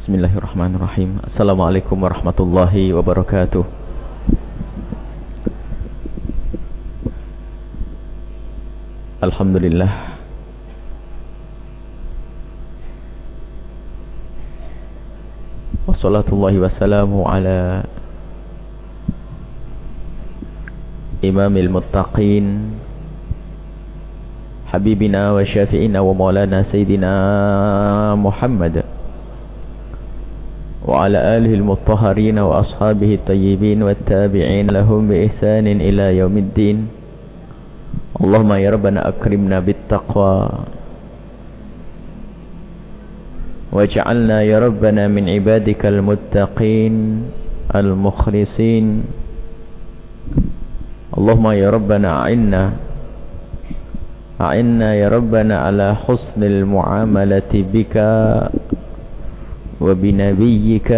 Bismillahirrahmanirrahim. Assalamualaikum warahmatullahi wabarakatuh. Alhamdulillah. Wassalatullahi wassalamu ala imamil muttaqin habibina wa syafi'ina wa maulana sayyidina Muhammad وعلى آله المطهرين وأصحابه الطيبين والتابعين لهم بإحسان إلى يوم الدين. اللهم يا ربنا أكرمنا بالتقوى. واجعلنا يا ربنا من عبادك المتقين المخلصين. اللهم يا ربنا أعنا أعنا يا ربنا على حسن المعاملة بك. وبنبيك.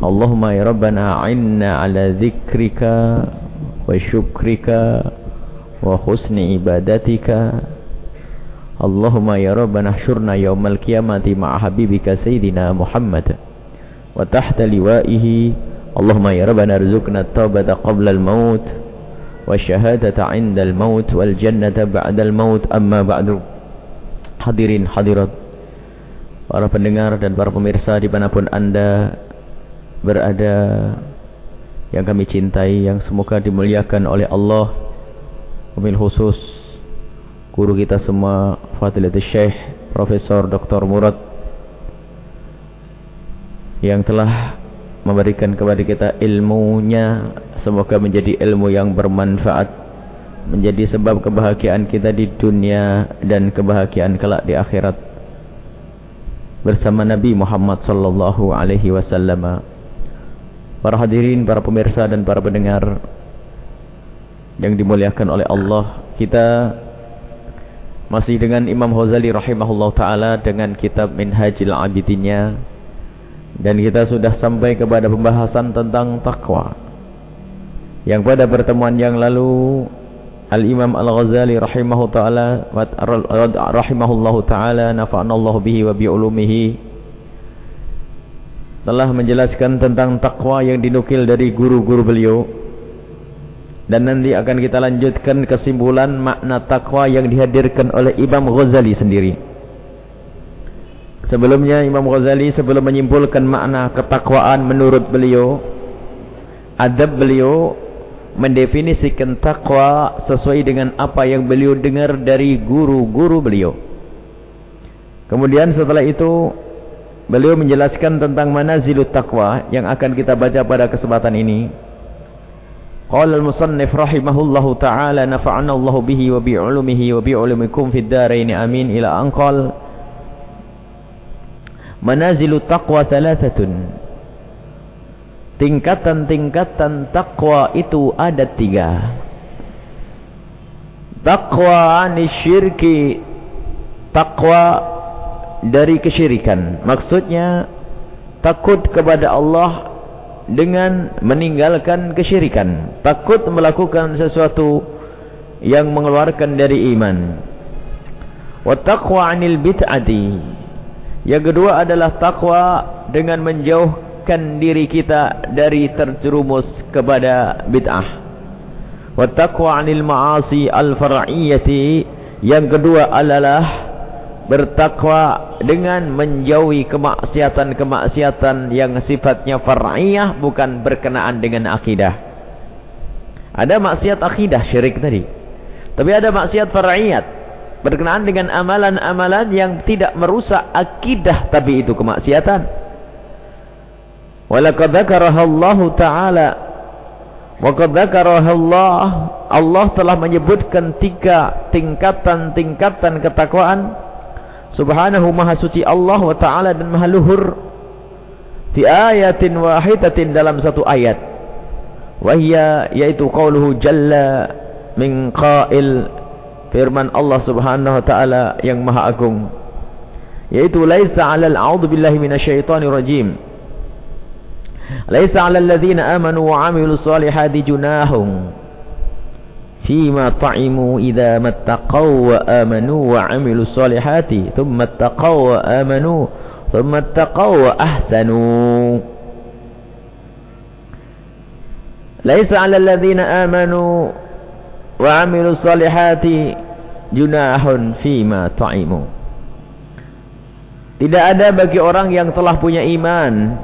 اللهم يا ربنا عنا على ذكرك وشكرك وحسن عبادتك. اللهم يا ربنا احشرنا يوم القيامة مع حبيبك سيدنا محمد وتحت لوائه. اللهم يا ربنا ارزقنا التوبة قبل الموت والشهادة عند الموت والجنة بعد الموت. أما بعد حضرين حضرات para pendengar dan para pemirsa di mana pun anda berada yang kami cintai yang semoga dimuliakan oleh Allah wabil khusus guru kita semua Fadilatul Syekh Profesor Dr. Murad yang telah memberikan kepada kita ilmunya semoga menjadi ilmu yang bermanfaat menjadi sebab kebahagiaan kita di dunia dan kebahagiaan kelak di akhirat bersama Nabi Muhammad sallallahu alaihi wasallam. Para hadirin, para pemirsa dan para pendengar yang dimuliakan oleh Allah, kita masih dengan Imam Ghazali rahimahullah taala dengan kitab Minhajul Abidinnya dan kita sudah sampai kepada pembahasan tentang takwa. Yang pada pertemuan yang lalu Al-Imam Al-Ghazali rahimahu ta'ala rahimahullahu ta'ala nafa'anallahu bihi wa bi'ulumihi. Telah menjelaskan tentang takwa yang dinukil dari guru-guru beliau. Dan nanti akan kita lanjutkan kesimpulan makna takwa yang dihadirkan oleh Imam Ghazali sendiri. Sebelumnya Imam Ghazali sebelum menyimpulkan makna ketakwaan menurut beliau adab beliau mendefinisikan takwa sesuai dengan apa yang beliau dengar dari guru-guru beliau. Kemudian setelah itu beliau menjelaskan tentang manazilut takwa yang akan kita baca pada kesempatan ini. Qala al-musannif rahimahullahu taala nafa'ana Allah bihi wa bi 'ulumihi wa bi 'ulumikum fid dharain amin ila anqal Manazilut taqwa thalathatun tingkatan-tingkatan takwa itu ada tiga. Takwa anisyirki, takwa dari kesyirikan. Maksudnya takut kepada Allah dengan meninggalkan kesyirikan. Takut melakukan sesuatu yang mengeluarkan dari iman. Wa taqwa anil bid'ati. Yang kedua adalah takwa dengan menjauh menjauhkan diri kita dari terjerumus kepada bid'ah. Wa taqwa 'anil ma'asi al-far'iyyati yang kedua adalah bertakwa dengan menjauhi kemaksiatan-kemaksiatan yang sifatnya far'iyah bukan berkenaan dengan akidah. Ada maksiat akidah syirik tadi. Tapi ada maksiat far'iyat berkenaan dengan amalan-amalan yang tidak merusak akidah tapi itu kemaksiatan. Walaqad dzakaraha Allah taala Waqad dzakaraha Allah Allah telah menyebutkan tiga tingkatan-tingkatan ketakwaan. Subhanahu maha suci Allah wa taala dan maha luhur. Fi ayatin wahidatin dalam satu ayat. Wahia yaitu qauluhu jalla min qail. Firman Allah Subhanahu wa taala yang maha agung. Yaitu laisa 'alal a'udzu billahi minasyaitonir rajim Laisa 'alal ladzina amanu wa 'amilus solihati junahum fima ta'imu idza mattaqaw wa amanu wa 'amilus solihati thumma ittaqaw wa amanu thumma ittaqaw wa ahsanu. Laisa 'alal ladzina amanu wa 'amilus solihati junahun ta'imu. Tidak ada bagi orang yang telah punya iman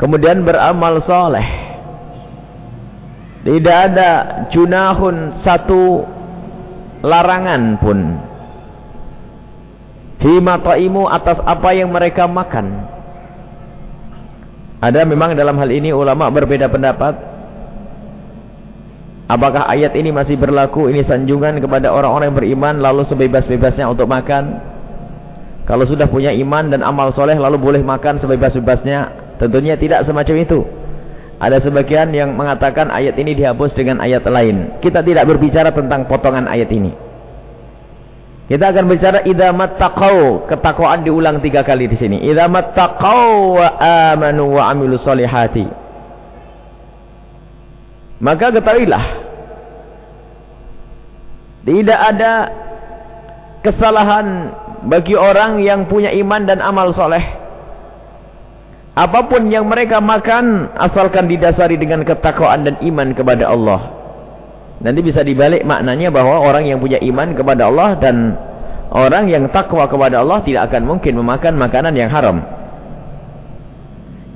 kemudian beramal soleh. Tidak ada junahun satu larangan pun Fima ta'imu atas apa yang mereka makan. Ada memang dalam hal ini ulama berbeda pendapat. Apakah ayat ini masih berlaku? Ini sanjungan kepada orang-orang yang beriman lalu sebebas-bebasnya untuk makan. Kalau sudah punya iman dan amal soleh lalu boleh makan sebebas-bebasnya. Tentunya tidak semacam itu. Ada sebagian yang mengatakan ayat ini dihapus dengan ayat lain. Kita tidak berbicara tentang potongan ayat ini. Kita akan bicara idza mattaqau, ketakwaan diulang tiga kali di sini. Idza mattaqau wa amanu wa amilu solihati. Maka ketahuilah tidak ada kesalahan bagi orang yang punya iman dan amal soleh. Apa pun yang mereka makan asalkan didasari dengan ketakwaan dan iman kepada Allah. Nanti bisa dibalik maknanya bahwa orang yang punya iman kepada Allah dan orang yang takwa kepada Allah tidak akan mungkin memakan makanan yang haram.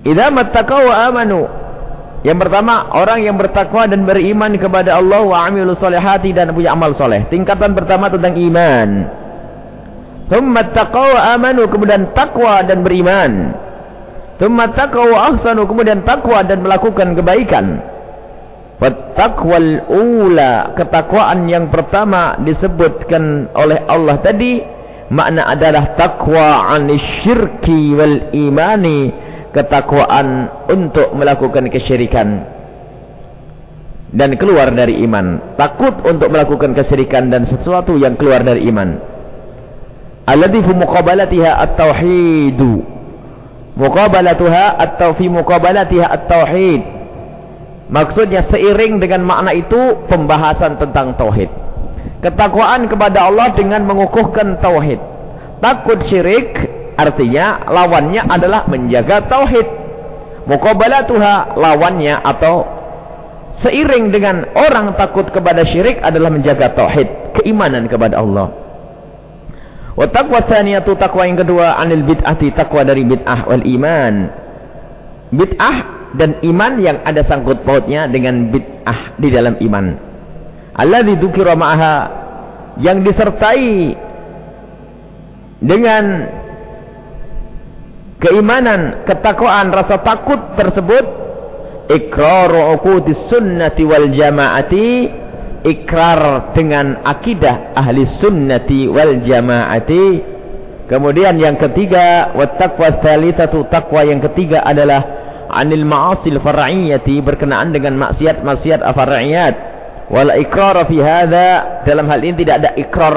Idza mattaqaw wa amanu. Yang pertama, orang yang bertakwa dan beriman kepada Allah wa amilu solihati dan punya amal soleh. Tingkatan pertama tentang iman. Thumma taqaw wa amanu, kemudian takwa dan beriman. Thumma taqaw wa ahsanu, kemudian takwa dan melakukan kebaikan. Wattaqwal ula, ketakwaan yang pertama disebutkan oleh Allah tadi makna adalah takwa syirki wal imani, ketakwaan untuk melakukan kesyirikan dan keluar dari iman. Takut untuk melakukan kesyirikan dan sesuatu yang keluar dari iman. Alladhi fi muqabalatiha at-tauhid. Muqabalatuha at-taufi muqabalatiha at-tauhid Maksudnya seiring dengan makna itu pembahasan tentang tauhid. Ketakwaan kepada Allah dengan mengukuhkan tauhid. Takut syirik artinya lawannya adalah menjaga tauhid. Muqabalatuha lawannya atau seiring dengan orang takut kepada syirik adalah menjaga tauhid, keimanan kepada Allah. Wa taqwa tsaniyatu taqwa yang kedua anil bid'ati taqwa dari bid'ah wal iman. Bid'ah dan iman yang ada sangkut pautnya dengan bid'ah di dalam iman. Allah dzukira ma'aha yang disertai dengan keimanan, ketakwaan, rasa takut tersebut iqraru uqudis sunnati wal jamaati ikrar dengan akidah ahli sunnati wal jamaati. Kemudian yang ketiga wa taqwa tsalitsatu taqwa yang ketiga adalah anil ma'asil far'iyati berkenaan dengan maksiat-maksiat far'iyat wal ikrar fi hadha dalam hal ini tidak ada ikrar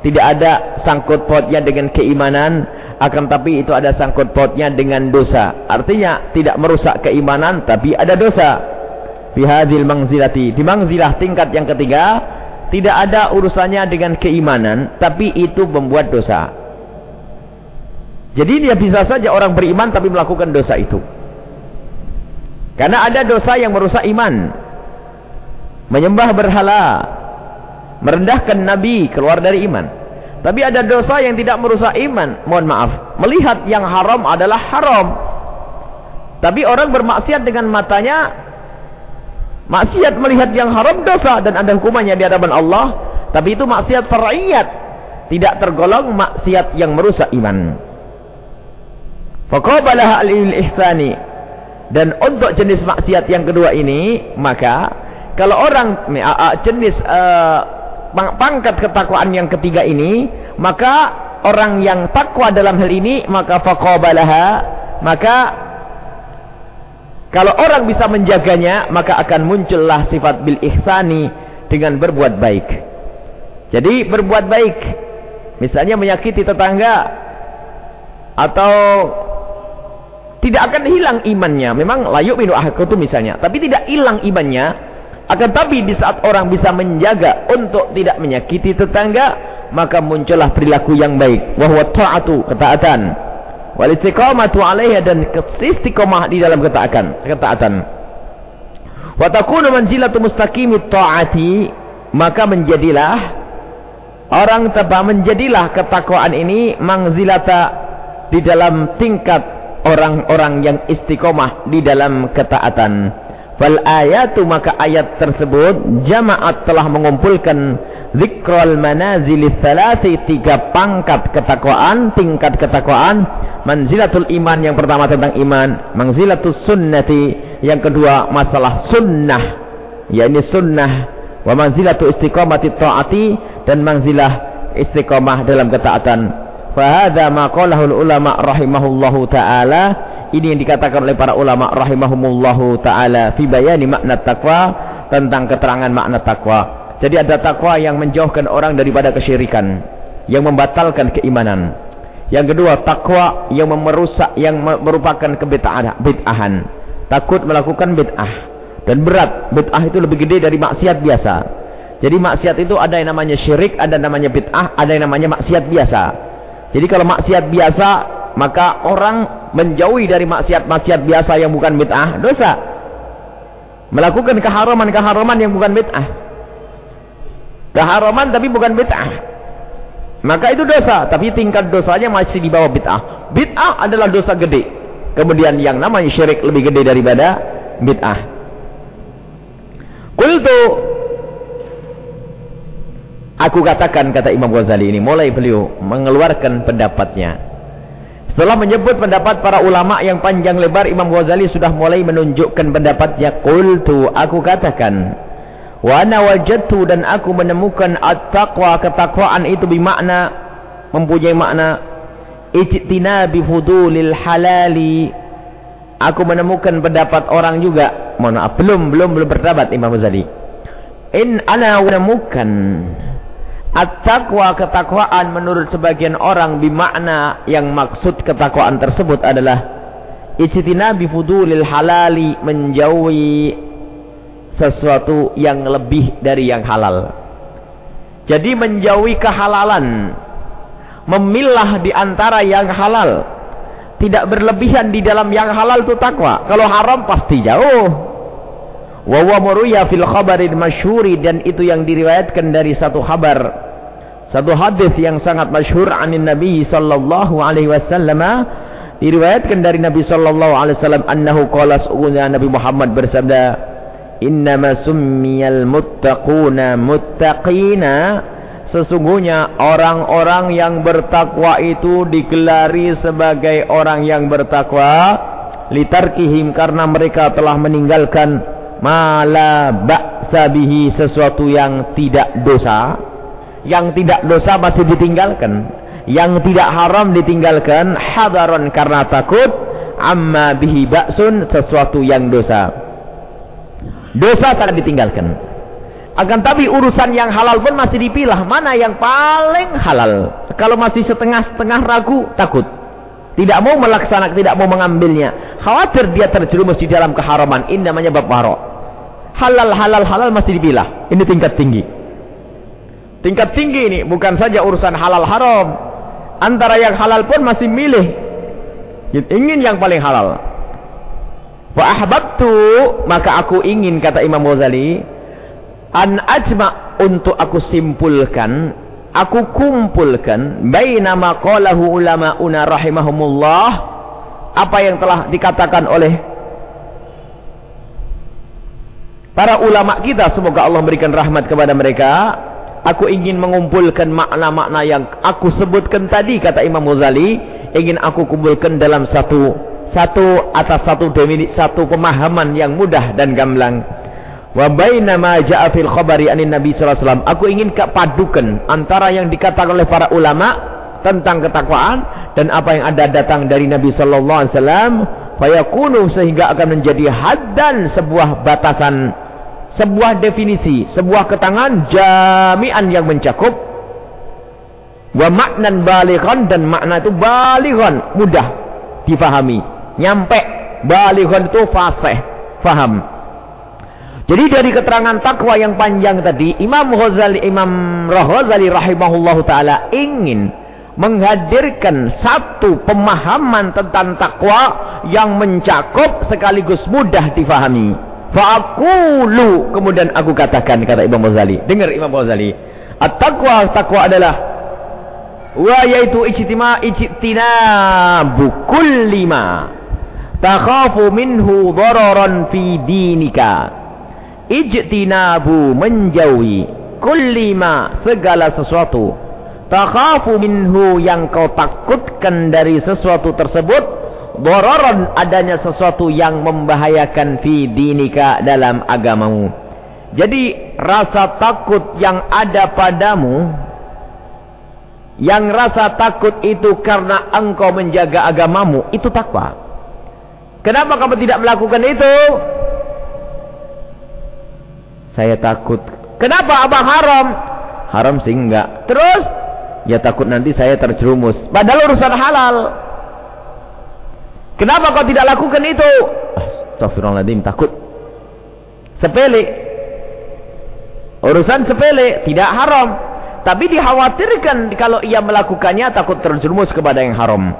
tidak ada sangkut pautnya dengan keimanan akan tapi itu ada sangkut pautnya dengan dosa. Artinya tidak merusak keimanan tapi ada dosa fi hadhil mangzilati di mangzilah tingkat yang ketiga tidak ada urusannya dengan keimanan tapi itu membuat dosa jadi dia bisa saja orang beriman tapi melakukan dosa itu karena ada dosa yang merusak iman. Menyembah berhala. Merendahkan Nabi keluar dari iman. Tapi ada dosa yang tidak merusak iman. Mohon maaf. Melihat yang haram adalah haram. Tapi orang bermaksiat dengan matanya. Maksiat melihat yang haram dosa. Dan ada hukumannya di hadapan Allah. Tapi itu maksiat far'iyat. Tidak tergolong maksiat yang merusak iman. Faqabalah al-ihsani dan untuk jenis maksiat yang kedua ini, maka kalau orang jenis uh, pangkat ketakwaan yang ketiga ini, maka orang yang takwa dalam hal ini, maka faqabalaha, maka kalau orang bisa menjaganya, maka akan muncullah sifat bil ihsani dengan berbuat baik. Jadi berbuat baik, misalnya menyakiti tetangga atau tidak akan hilang imannya. Memang layuk minu itu misalnya. Tapi tidak hilang imannya. Akan tapi di saat orang bisa menjaga untuk tidak menyakiti tetangga. maka muncullah perilaku yang baik wa huwa ta'atu ketaatan wal istiqamatu 'alaiha dan istiqamah di dalam ketaatan ketaatan. Wa takunu manzilatu mustaqimit ta'ati maka menjadilah orang tebak menjadilah ketakwaan ini manzilata di dalam tingkat orang-orang yang istiqomah di dalam ketaatan. Fal ayatu maka ayat tersebut jamaat telah mengumpulkan zikral manazil thalathi tiga pangkat ketakwaan, tingkat ketakwaan, manzilatul iman yang pertama tentang iman, manzilatul sunnati yang kedua masalah sunnah, yakni sunnah, wa manzilatul istiqamati taati dan manzilah istiqamah dalam ketaatan. Fa hadza ma qalahu ulama rahimahullahu taala ini yang dikatakan oleh para ulama rahimahumullahu taala fi bayani makna takwa tentang keterangan makna takwa. Jadi ada takwa yang menjauhkan orang daripada kesyirikan, yang membatalkan keimanan. Yang kedua, takwa yang merusak yang merupakan kebid'ahan, bid'ahan. Takut melakukan bid'ah. Dan berat, bid'ah itu lebih gede dari maksiat biasa. Jadi maksiat itu ada yang namanya syirik, ada yang namanya bid'ah, ada yang namanya maksiat biasa. Jadi kalau maksiat biasa maka orang menjauhi dari maksiat-maksiat biasa yang bukan bid'ah dosa melakukan keharaman-keharaman yang bukan bid'ah keharaman tapi bukan bid'ah. Maka itu dosa tapi tingkat dosanya masih di bawah bid'ah. Bid'ah adalah dosa gede. Kemudian yang namanya syirik lebih gede daripada bid'ah. Kultu aku katakan kata Imam Ghazali ini mulai beliau mengeluarkan pendapatnya. Setelah menyebut pendapat para ulama yang panjang lebar, Imam Ghazali sudah mulai menunjukkan pendapatnya. Qultu, aku katakan. Wa ana wajadtu dan aku menemukan at-taqwa, ketakwaan itu bermakna, mempunyai makna ijtinabi fudulil halali. Aku menemukan pendapat orang juga. Mohon maaf, belum, belum, belum berdapat Imam Ghazali. In ana menemukan At-taqwa ketakwaan menurut sebagian orang bimakna yang maksud ketakwaan tersebut adalah ijtina bifudulil halali menjauhi sesuatu yang lebih dari yang halal. Jadi menjauhi kehalalan, memilah di antara yang halal, tidak berlebihan di dalam yang halal itu takwa. Kalau haram pasti jauh. Wa wa fil khabarin masyhuri dan itu yang diriwayatkan dari satu kabar satu hadis yang sangat masyhur anin Nabi sallallahu alaihi wasallam diriwayatkan dari Nabi sallallahu alaihi wasallam annahu qala Nabi Muhammad bersabda innama summiyal muttaquna muttaqina. Sesungguhnya orang-orang yang bertakwa itu digelari sebagai orang yang bertakwa. Litarkihim karena mereka telah meninggalkan mala ba'sa bihi sesuatu yang tidak dosa. Yang tidak dosa masih ditinggalkan. Yang tidak haram ditinggalkan. Hadaron karena takut. Amma bihi ba'sun sesuatu yang dosa dosa tak ditinggalkan. Akan tapi urusan yang halal pun masih dipilah. Mana yang paling halal? Kalau masih setengah-setengah ragu takut. Tidak mau melaksanakan tidak mau mengambilnya. Khawatir dia terjerumus di dalam keharaman. Ini namanya bab halal halal halal masih dipilah. Ini tingkat tinggi. Tingkat tinggi ini bukan saja urusan halal haram. Antara yang halal pun masih milih. Ingin yang paling halal. Wa ahbabtu maka aku ingin kata Imam Ghazali an ajma untuk aku simpulkan aku kumpulkan baina ma qalahu una rahimahumullah apa yang telah dikatakan oleh para ulama kita semoga Allah memberikan rahmat kepada mereka. Aku ingin mengumpulkan makna-makna yang aku sebutkan tadi kata Imam Ghazali, ingin aku kumpulkan dalam satu satu atas satu definisi satu pemahaman yang mudah dan gamblang. Wa bainama ja'a fil khabari anin Nabi sallallahu alaihi wasallam. Aku ingin padukan antara yang dikatakan oleh para ulama tentang ketakwaan dan apa yang ada datang dari Nabi sallallahu alaihi wasallam fayakunu sehingga akan menjadi haddan sebuah batasan sebuah definisi, sebuah ketangan jami'an yang mencakup wa maknan balighan dan makna itu balighan mudah difahami nyampe balighan itu fasih faham Jadi dari keterangan takwa yang panjang tadi, Imam Ghazali, Imam Ghazali rahimahullahu taala ingin menghadirkan satu pemahaman tentang takwa yang mencakup sekaligus mudah difahami. Fa'akulu kemudian aku katakan kata Imam Ghazali. Dengar Imam Ghazali. At-taqwa takwa adalah wa yaitu ijtima ijtinabu kulli ma takhafu minhu dararan fi dinika. Ijtinabu menjauhi kullima segala sesuatu. Takhafu minhu yang kau takutkan dari sesuatu tersebut dororon adanya sesuatu yang membahayakan fi dinika dalam agamamu. Jadi rasa takut yang ada padamu yang rasa takut itu karena engkau menjaga agamamu itu takwa kenapa kamu tidak melakukan itu saya takut. Kenapa abang haram? Haram sih enggak. Terus? Ya takut nanti saya terjerumus. Padahal urusan halal. Kenapa kau tidak lakukan itu? Astagfirullahaladzim, takut. Sepele. Urusan sepele, tidak haram. Tapi dikhawatirkan kalau ia melakukannya takut terjerumus kepada yang haram.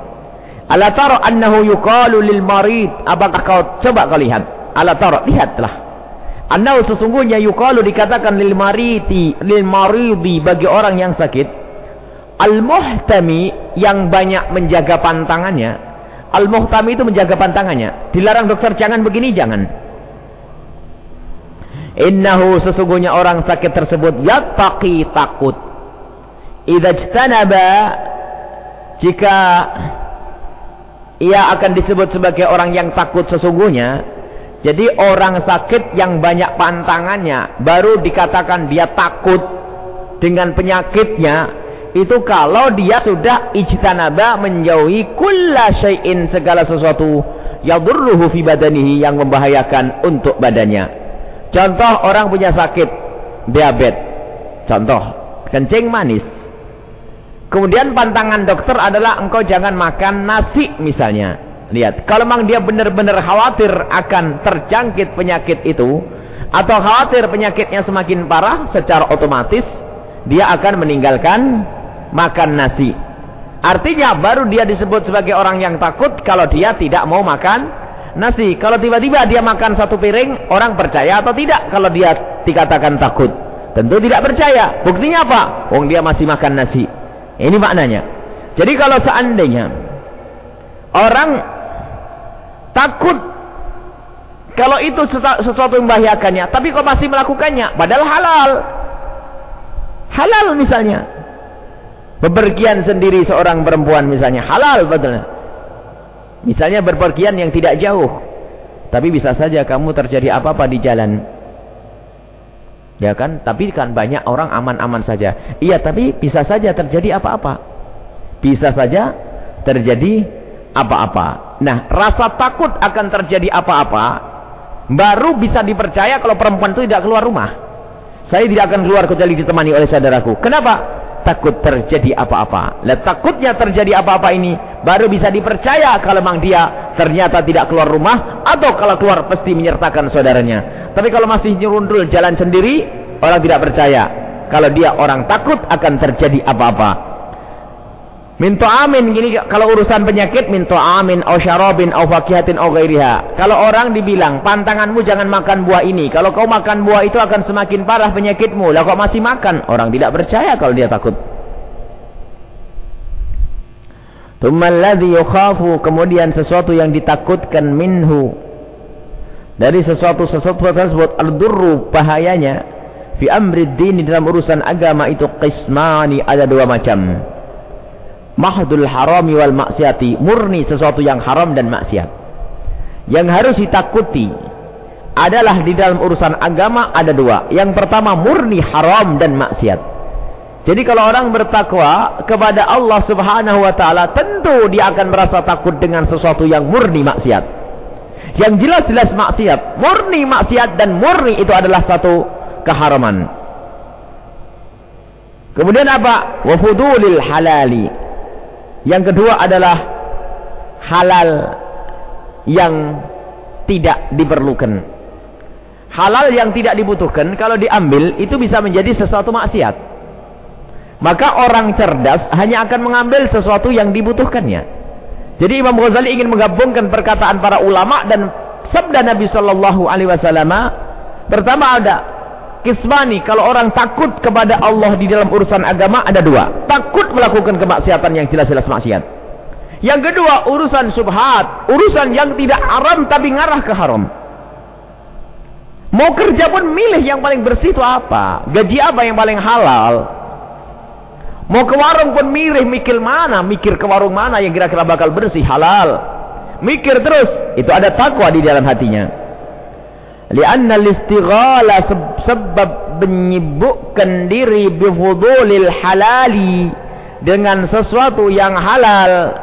Ala tara annahu yuqalu lil marid. Apakah kau coba kau lihat? Ala tara, lihatlah. Anau sesungguhnya yukalu dikatakan lil mariti lil maridi bagi orang yang sakit al muhtami yang banyak menjaga pantangannya al muhtami itu menjaga pantangannya dilarang dokter jangan begini jangan innahu sesungguhnya orang sakit tersebut yattaqi takut idza jika ia akan disebut sebagai orang yang takut sesungguhnya jadi orang sakit yang banyak pantangannya baru dikatakan dia takut dengan penyakitnya itu kalau dia sudah ijtanaba menjauhi kulla syai'in segala sesuatu yadurruhu fi badanihi yang membahayakan untuk badannya. Contoh orang punya sakit diabetes. Contoh, kencing manis. Kemudian pantangan dokter adalah engkau jangan makan nasi misalnya. Lihat, kalau memang dia benar-benar khawatir akan terjangkit penyakit itu, atau khawatir penyakitnya semakin parah, secara otomatis dia akan meninggalkan makan nasi. Artinya baru dia disebut sebagai orang yang takut kalau dia tidak mau makan nasi. Kalau tiba-tiba dia makan satu piring, orang percaya atau tidak kalau dia dikatakan takut? Tentu tidak percaya. Buktinya apa? Wong dia masih makan nasi. Ini maknanya. Jadi kalau seandainya orang Takut kalau itu sesuatu yang membahayakannya, tapi kok masih melakukannya, padahal halal. Halal misalnya. Bepergian sendiri seorang perempuan misalnya, halal betulnya. Misalnya berpergian yang tidak jauh. Tapi bisa saja kamu terjadi apa-apa di jalan. Ya kan? Tapi kan banyak orang aman-aman saja. Iya, tapi bisa saja terjadi apa-apa. Bisa saja terjadi apa-apa. Nah, rasa takut akan terjadi apa-apa baru bisa dipercaya kalau perempuan itu tidak keluar rumah. Saya tidak akan keluar kecuali ditemani oleh saudaraku. Kenapa? Takut terjadi apa-apa. Lah takutnya terjadi apa-apa ini baru bisa dipercaya kalau memang dia ternyata tidak keluar rumah atau kalau keluar pasti menyertakan saudaranya. Tapi kalau masih nyerundul jalan sendiri, orang tidak percaya. Kalau dia orang takut akan terjadi apa-apa. Minta amin gini kalau urusan penyakit minta amin au syarabin au fakihatin au ghairiha. Kalau orang dibilang pantanganmu jangan makan buah ini. Kalau kau makan buah itu akan semakin parah penyakitmu. Lah kok masih makan? Orang tidak percaya kalau dia takut. Tsumma yukhafu kemudian sesuatu yang ditakutkan minhu dari sesuatu sesuatu tersebut al-durru bahayanya fi amri din dalam urusan agama itu qismani ada dua macam. Mahdul harami wal maksiati murni sesuatu yang haram dan maksiat. Yang harus ditakuti adalah di dalam urusan agama ada dua. Yang pertama murni haram dan maksiat. Jadi kalau orang bertakwa kepada Allah subhanahu wa ta'ala tentu dia akan merasa takut dengan sesuatu yang murni maksiat yang jelas-jelas maksiat murni maksiat dan murni itu adalah satu keharaman kemudian apa wafudulil halali yang kedua adalah halal yang tidak diperlukan. halal yang tidak dibutuhkan kalau diambil itu bisa menjadi sesuatu maksiat. Maka orang cerdas hanya akan mengambil sesuatu yang dibutuhkannya. Jadi Imam Ghazali ingin menggabungkan perkataan para ulama dan sabda Nabi Shallallahu Alaihi Wasallam. Pertama ada kismani kalau orang takut kepada Allah di dalam urusan agama ada dua. Takut melakukan kemaksiatan yang jelas-jelas maksiat. Yang kedua urusan subhat, urusan yang tidak haram tapi ngarah ke haram. Mau kerja pun milih yang paling bersih itu apa? Gaji apa yang paling halal? Mau ke warung pun milih mikir mana, mikir ke warung mana yang kira-kira bakal bersih, halal. Mikir terus, itu ada takwa di dalam hatinya. Lianna listighala sebab menyibukkan diri bifudulil halali dengan sesuatu yang halal,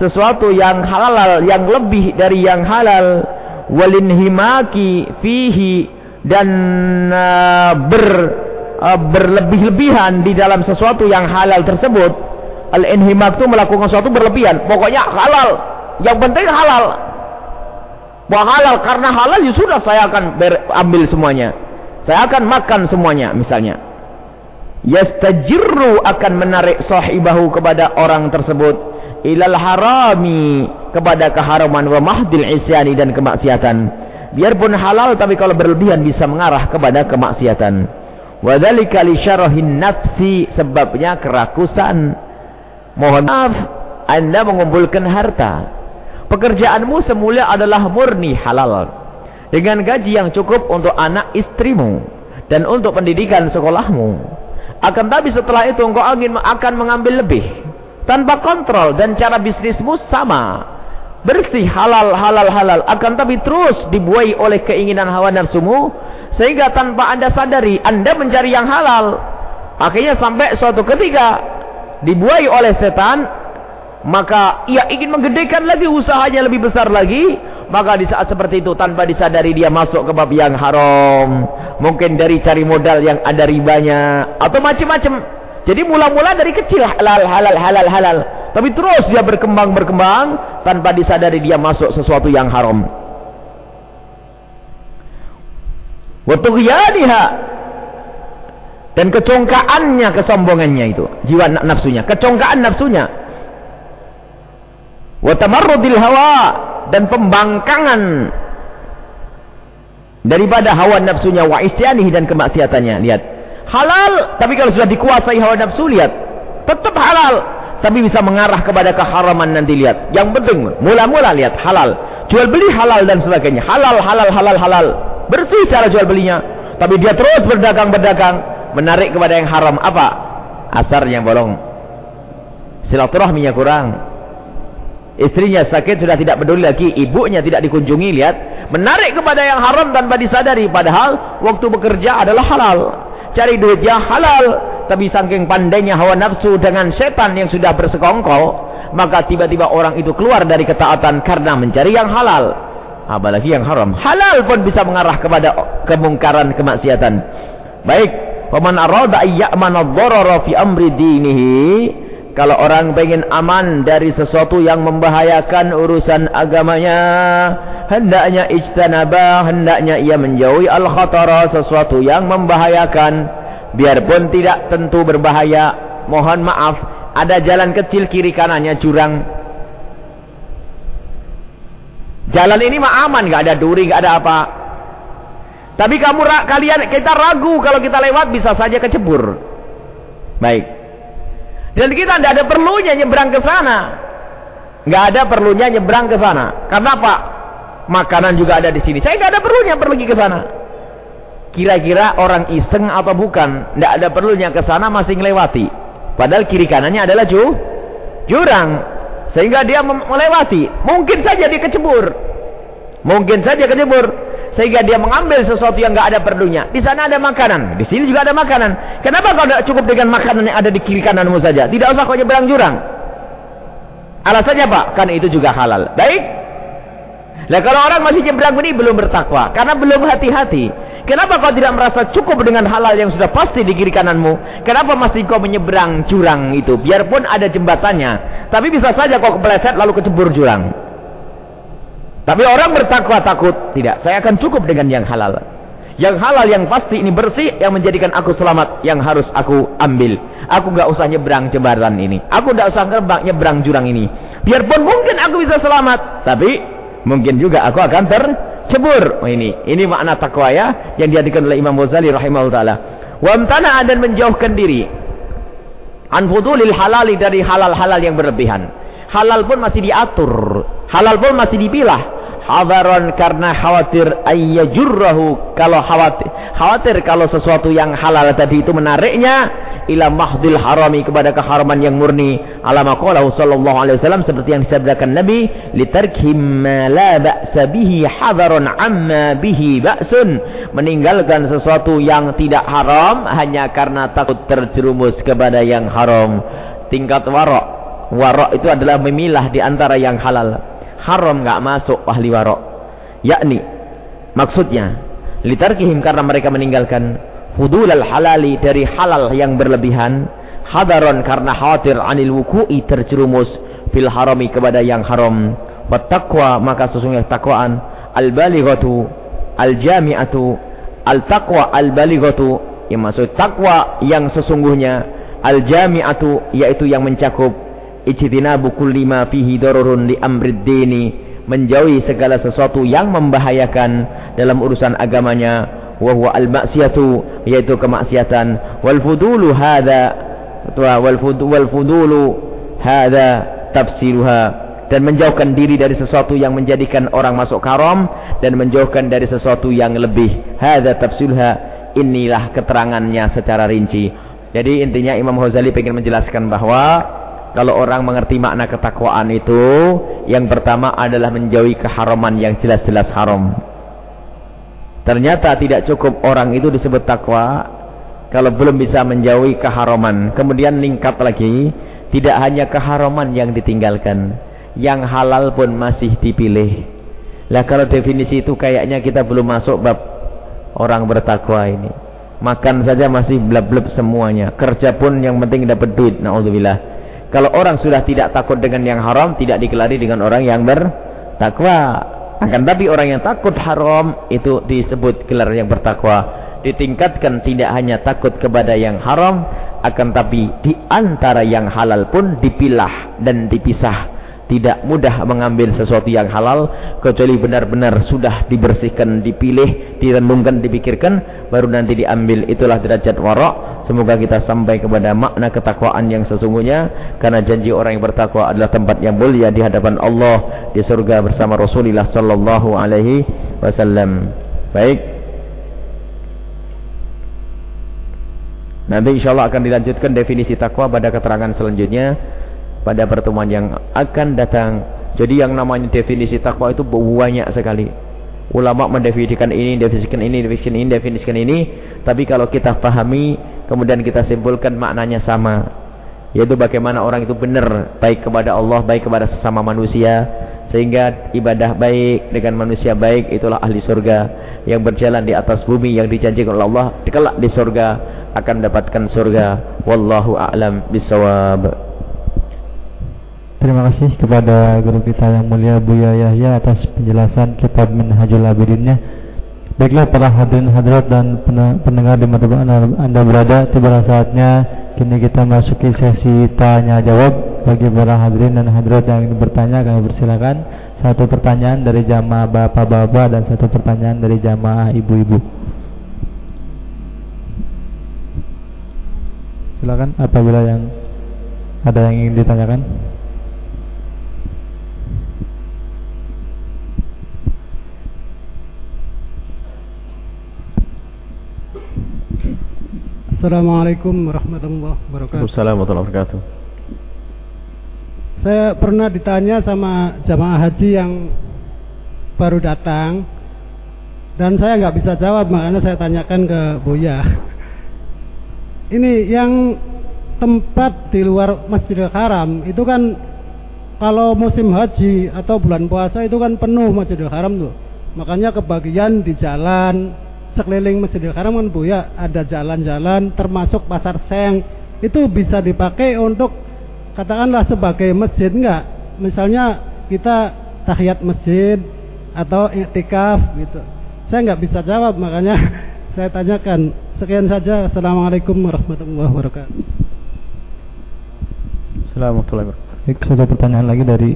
sesuatu yang halal, yang lebih dari yang halal walinhimaki fihi dan uh, ber uh, berlebih-lebihan di dalam sesuatu yang halal tersebut al-inhimak itu melakukan sesuatu berlebihan. Pokoknya halal. Yang penting halal. Wah halal karena halal ya sudah saya akan ambil semuanya. Saya akan makan semuanya misalnya. Yastajirru akan menarik sahibahu kepada orang tersebut. Ilal harami kepada keharaman. Wa mahdil isyani dan kemaksiatan. Biarpun halal tapi kalau berlebihan bisa mengarah kepada kemaksiatan. Wa dzalika li syarahin nafsi sebabnya kerakusan. Mohon maaf Anda mengumpulkan harta. Pekerjaanmu semula adalah murni halal. Dengan gaji yang cukup untuk anak istrimu dan untuk pendidikan sekolahmu. Akan tapi setelah itu engkau ingin akan mengambil lebih tanpa kontrol dan cara bisnismu sama bersih halal halal halal akan tapi terus dibuai oleh keinginan hawa nafsumu sehingga tanpa anda sadari anda mencari yang halal. Akhirnya sampai suatu ketika dibuai oleh setan maka ia ingin menggedekan lagi usahanya lebih besar lagi. Maka di saat seperti itu tanpa disadari dia masuk ke bab yang haram. Mungkin dari cari modal yang ada ribanya atau macam-macam. Jadi mula-mula dari kecil halal halal halal halal. Tapi terus dia berkembang berkembang tanpa disadari dia masuk sesuatu yang haram. Dan kecongkaannya kesombongannya itu. Jiwa nafsunya. Kecongkaan nafsunya. Wa tamarrudil hawa. Dan pembangkangan daripada hawa nafsunya. Wa isyanihi dan kemaksiatannya. Lihat. Halal tapi kalau sudah dikuasai hawa nafsu lihat. Tetap halal tapi bisa mengarah kepada keharaman nanti lihat. Yang penting mula-mula lihat halal. Jual beli halal dan sebagainya. Halal, halal, halal, halal. Bersih cara jual belinya. Tapi dia terus berdagang-berdagang. Menarik kepada yang haram. Apa? Asarnya bolong. Silaturahminya kurang. Istrinya sakit sudah tidak peduli lagi. Ibunya tidak dikunjungi. Lihat. Menarik kepada yang haram tanpa disadari. Padahal waktu bekerja adalah halal. Cari duitnya halal tapi saking pandainya hawa nafsu dengan setan yang sudah bersekongkol maka tiba-tiba orang itu keluar dari ketaatan karena mencari yang halal apalagi yang haram. Halal pun bisa mengarah kepada kemungkaran kemaksiatan. Baik. Waman arada ayya'man ad-darara fi amri dinihi. Kalau orang pengen aman dari sesuatu yang membahayakan urusan agamanya hendaknya ijtanaba hendaknya ia menjauhi al-khatara sesuatu yang membahayakan. Biarpun tidak tentu berbahaya mohon maaf ada jalan kecil kiri kanannya jurang jalan ini mah aman gak ada duri gak ada apa. Tapi kamu kalian kita ragu kalau kita lewat bisa saja kecebur. Baik. Dan kita tidak ada perlunya nyebrang ke sana. Nggak ada perlunya nyebrang ke sana. Karena apa? Makanan juga ada di sini. Saya nggak ada perlunya pergi ke sana. Kira-kira orang iseng atau bukan tidak ada perlunya ke sana masih melewati padahal kiri kanannya adalah ju jurang sehingga dia melewati. Mungkin saja dia kecebur. Mungkin saja kecebur. Sehingga dia mengambil sesuatu yang nggak ada perlunya. Di sana ada makanan. Di sini juga ada makanan. Kenapa kau tidak cukup dengan makanan yang ada di kiri kananmu saja? Tidak usah kau nyebrang jurang. Alasannya pak karena itu juga halal. Baik. Nah kalau orang masih nyebrang ini belum bertakwa. Karena belum hati-hati. Kenapa kau tidak merasa cukup dengan halal yang sudah pasti di kiri kananmu? Kenapa masih kau menyeberang jurang itu? Biarpun ada jembatannya. Tapi bisa saja kau kepleset lalu kecebur jurang. Tapi orang bertakwa takut. Tidak, saya akan cukup dengan yang halal. Yang halal yang pasti ini bersih yang menjadikan aku selamat yang harus aku ambil. Aku nggak usah nyebrang jembatan ini. Aku nggak usah nyebrang, nyebrang jurang ini. Biarpun mungkin aku bisa selamat, tapi mungkin juga aku akan tercebur. Oh, ini ini makna takwa ya yang diartikan oleh Imam Ghazali rahimahullah taala. Wa dan menjauhkan diri an fudulil halali dari halal-halal yang berlebihan. Halal pun masih diatur, halal pun masih dipilah hadaron karena khawatir ayyajurrahu. Kalau khawatir khawatir kalau sesuatu yang halal tadi itu menariknya ila mahdil harami kepada keharaman yang murni. Alama qaulahu sallallahu alaihi wasallam seperti yang disabdakan Nabi litarkhim ma la ba'sa bihi hadaron amma bihi ba'sun. Meninggalkan sesuatu yang tidak haram hanya karena takut terjerumus kepada yang haram. Tingkat warok warok itu adalah memilah di antara yang halal haram nggak masuk ahli warok. Yakni maksudnya litarkihim karena mereka meninggalkan al halali dari halal yang berlebihan hadaron karena khawatir anil wuku'i terjerumus fil harami kepada yang haram. Wattaqwa maka sesungguhnya takwaan. Al balighatu al jami'atu al taqwa al balighatu yang maksud takwa yang sesungguhnya al jami'atu yaitu yang mencakup ijtinabu kulli ma fihi dararun li amrid dini. Menjauhi segala sesuatu yang membahayakan dalam urusan agamanya. Wa huwa al maksiatu yaitu kemaksiatan. Wal fudulu hadza wal wal fudulu hadza tafsiruha. Dan menjauhkan diri dari sesuatu yang menjadikan orang masuk haram dan menjauhkan dari sesuatu yang lebih. Hadza tafsiruha inilah keterangannya secara rinci. Jadi intinya Imam Ghazali ingin menjelaskan bahwa kalau orang mengerti makna ketakwaan itu, yang pertama adalah menjauhi keharaman yang jelas-jelas haram. Ternyata tidak cukup orang itu disebut takwa kalau belum bisa menjauhi keharaman. Kemudian meningkat lagi, tidak hanya keharaman yang ditinggalkan, yang halal pun masih dipilih. Lah kalau definisi itu kayaknya kita belum masuk bab orang bertakwa ini. Makan saja masih blab-blab semuanya. Kerja pun yang penting dapat duit. Nauzubillah. Kalau orang sudah tidak takut dengan yang haram, tidak dikelari dengan orang yang bertakwa. Akan tapi orang yang takut haram itu disebut gelar yang bertakwa. Ditingkatkan tidak hanya takut kepada yang haram, akan tapi di antara yang halal pun dipilah dan dipisah tidak mudah mengambil sesuatu yang halal kecuali benar-benar sudah dibersihkan, dipilih, direnungkan, dipikirkan baru nanti diambil. Itulah derajat warok. Semoga kita sampai kepada makna ketakwaan yang sesungguhnya karena janji orang yang bertakwa adalah tempat yang mulia di hadapan Allah di surga bersama Rasulullah sallallahu alaihi wasallam. Baik. Nanti insyaallah akan dilanjutkan definisi takwa pada keterangan selanjutnya pada pertemuan yang akan datang. Jadi yang namanya definisi takwa itu banyak sekali. Ulama mendefinisikan ini, definisikan ini, definisikan ini, definisikan ini. Tapi kalau kita pahami, kemudian kita simpulkan maknanya sama. Yaitu bagaimana orang itu benar, baik kepada Allah, baik kepada sesama manusia. Sehingga ibadah baik dengan manusia baik, itulah ahli surga. Yang berjalan di atas bumi yang dijanjikan oleh Allah, kelak di surga akan mendapatkan surga. Wallahu a'lam bisawab. Terima kasih kepada guru kita yang mulia Buya Yahya atas penjelasan kitab Minhajul Abidinnya. Baiklah para hadirin hadirat dan pendengar di mana Anda berada, tiba saatnya kini kita masuki sesi tanya jawab bagi para hadirin dan hadirat yang ingin bertanya kami persilakan satu pertanyaan dari jamaah bapak-bapak dan satu pertanyaan dari jamaah ibu-ibu. Silakan apabila yang ada yang ingin ditanyakan. Assalamualaikum warahmatullahi wabarakatuh. Assalamualaikum warahmatullahi wabarakatuh. Saya pernah ditanya sama jamaah haji yang baru datang dan saya nggak bisa jawab makanya saya tanyakan ke Buya. Ini yang tempat di luar Masjidil Haram itu kan kalau musim haji atau bulan puasa itu kan penuh Masjidil Haram tuh. Makanya kebagian di jalan sekeliling Masjidil Haram kan Bu ya ada jalan-jalan termasuk pasar seng itu bisa dipakai untuk katakanlah sebagai masjid enggak misalnya kita tahiyat masjid atau iktikaf gitu saya nggak bisa jawab makanya saya tanyakan. Sekian saja. Assalamualaikum warahmatullahi wabarakatuh. Assalamualaikum warahmatullahi wabarakatuh. Baik, sudah pertanyaan lagi dari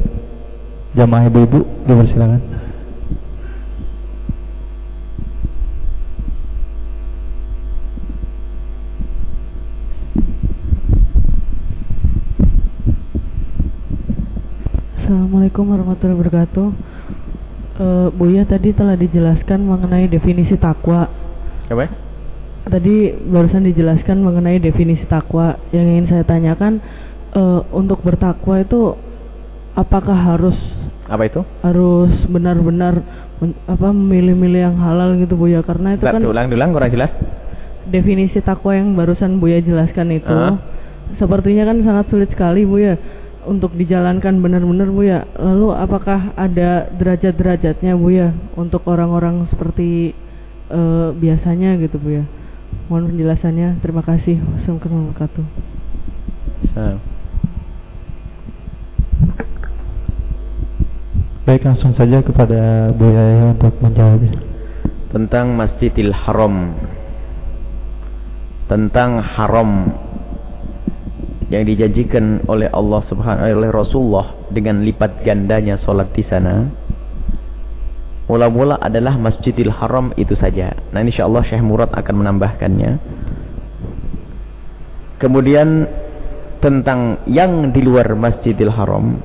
jamaah ibu-ibu, dipersilakan. Assalamualaikum warahmatullahi wabarakatuh. Uh, Buya tadi telah dijelaskan mengenai definisi takwa. Apa? Tadi barusan dijelaskan mengenai definisi takwa. Yang ingin saya tanyakan uh, untuk bertakwa itu apakah harus apa itu? Harus benar-benar apa memilih-milih yang halal gitu Buya karena itu kan ulang ulang kurang jelas. Definisi takwa yang barusan Buya jelaskan itu uh. sepertinya kan sangat sulit sekali Buya untuk dijalankan benar-benar Bu ya. Lalu apakah ada derajat-derajatnya Bu ya untuk orang-orang seperti uh, biasanya gitu Bu ya? Mohon penjelasannya. Terima kasih. Wassalamualaikum warahmatullahi wabarakatuh. Baik langsung saja kepada Bu Yaya untuk menjawabnya. Tentang Masjidil Haram. Tentang haram yang dijanjikan oleh Allah Subhanahu oleh Rasulullah dengan lipat gandanya solat di sana mula-mula adalah Masjidil Haram itu saja. Nah, insyaallah Syekh Murad akan menambahkannya. Kemudian tentang yang di luar Masjidil Haram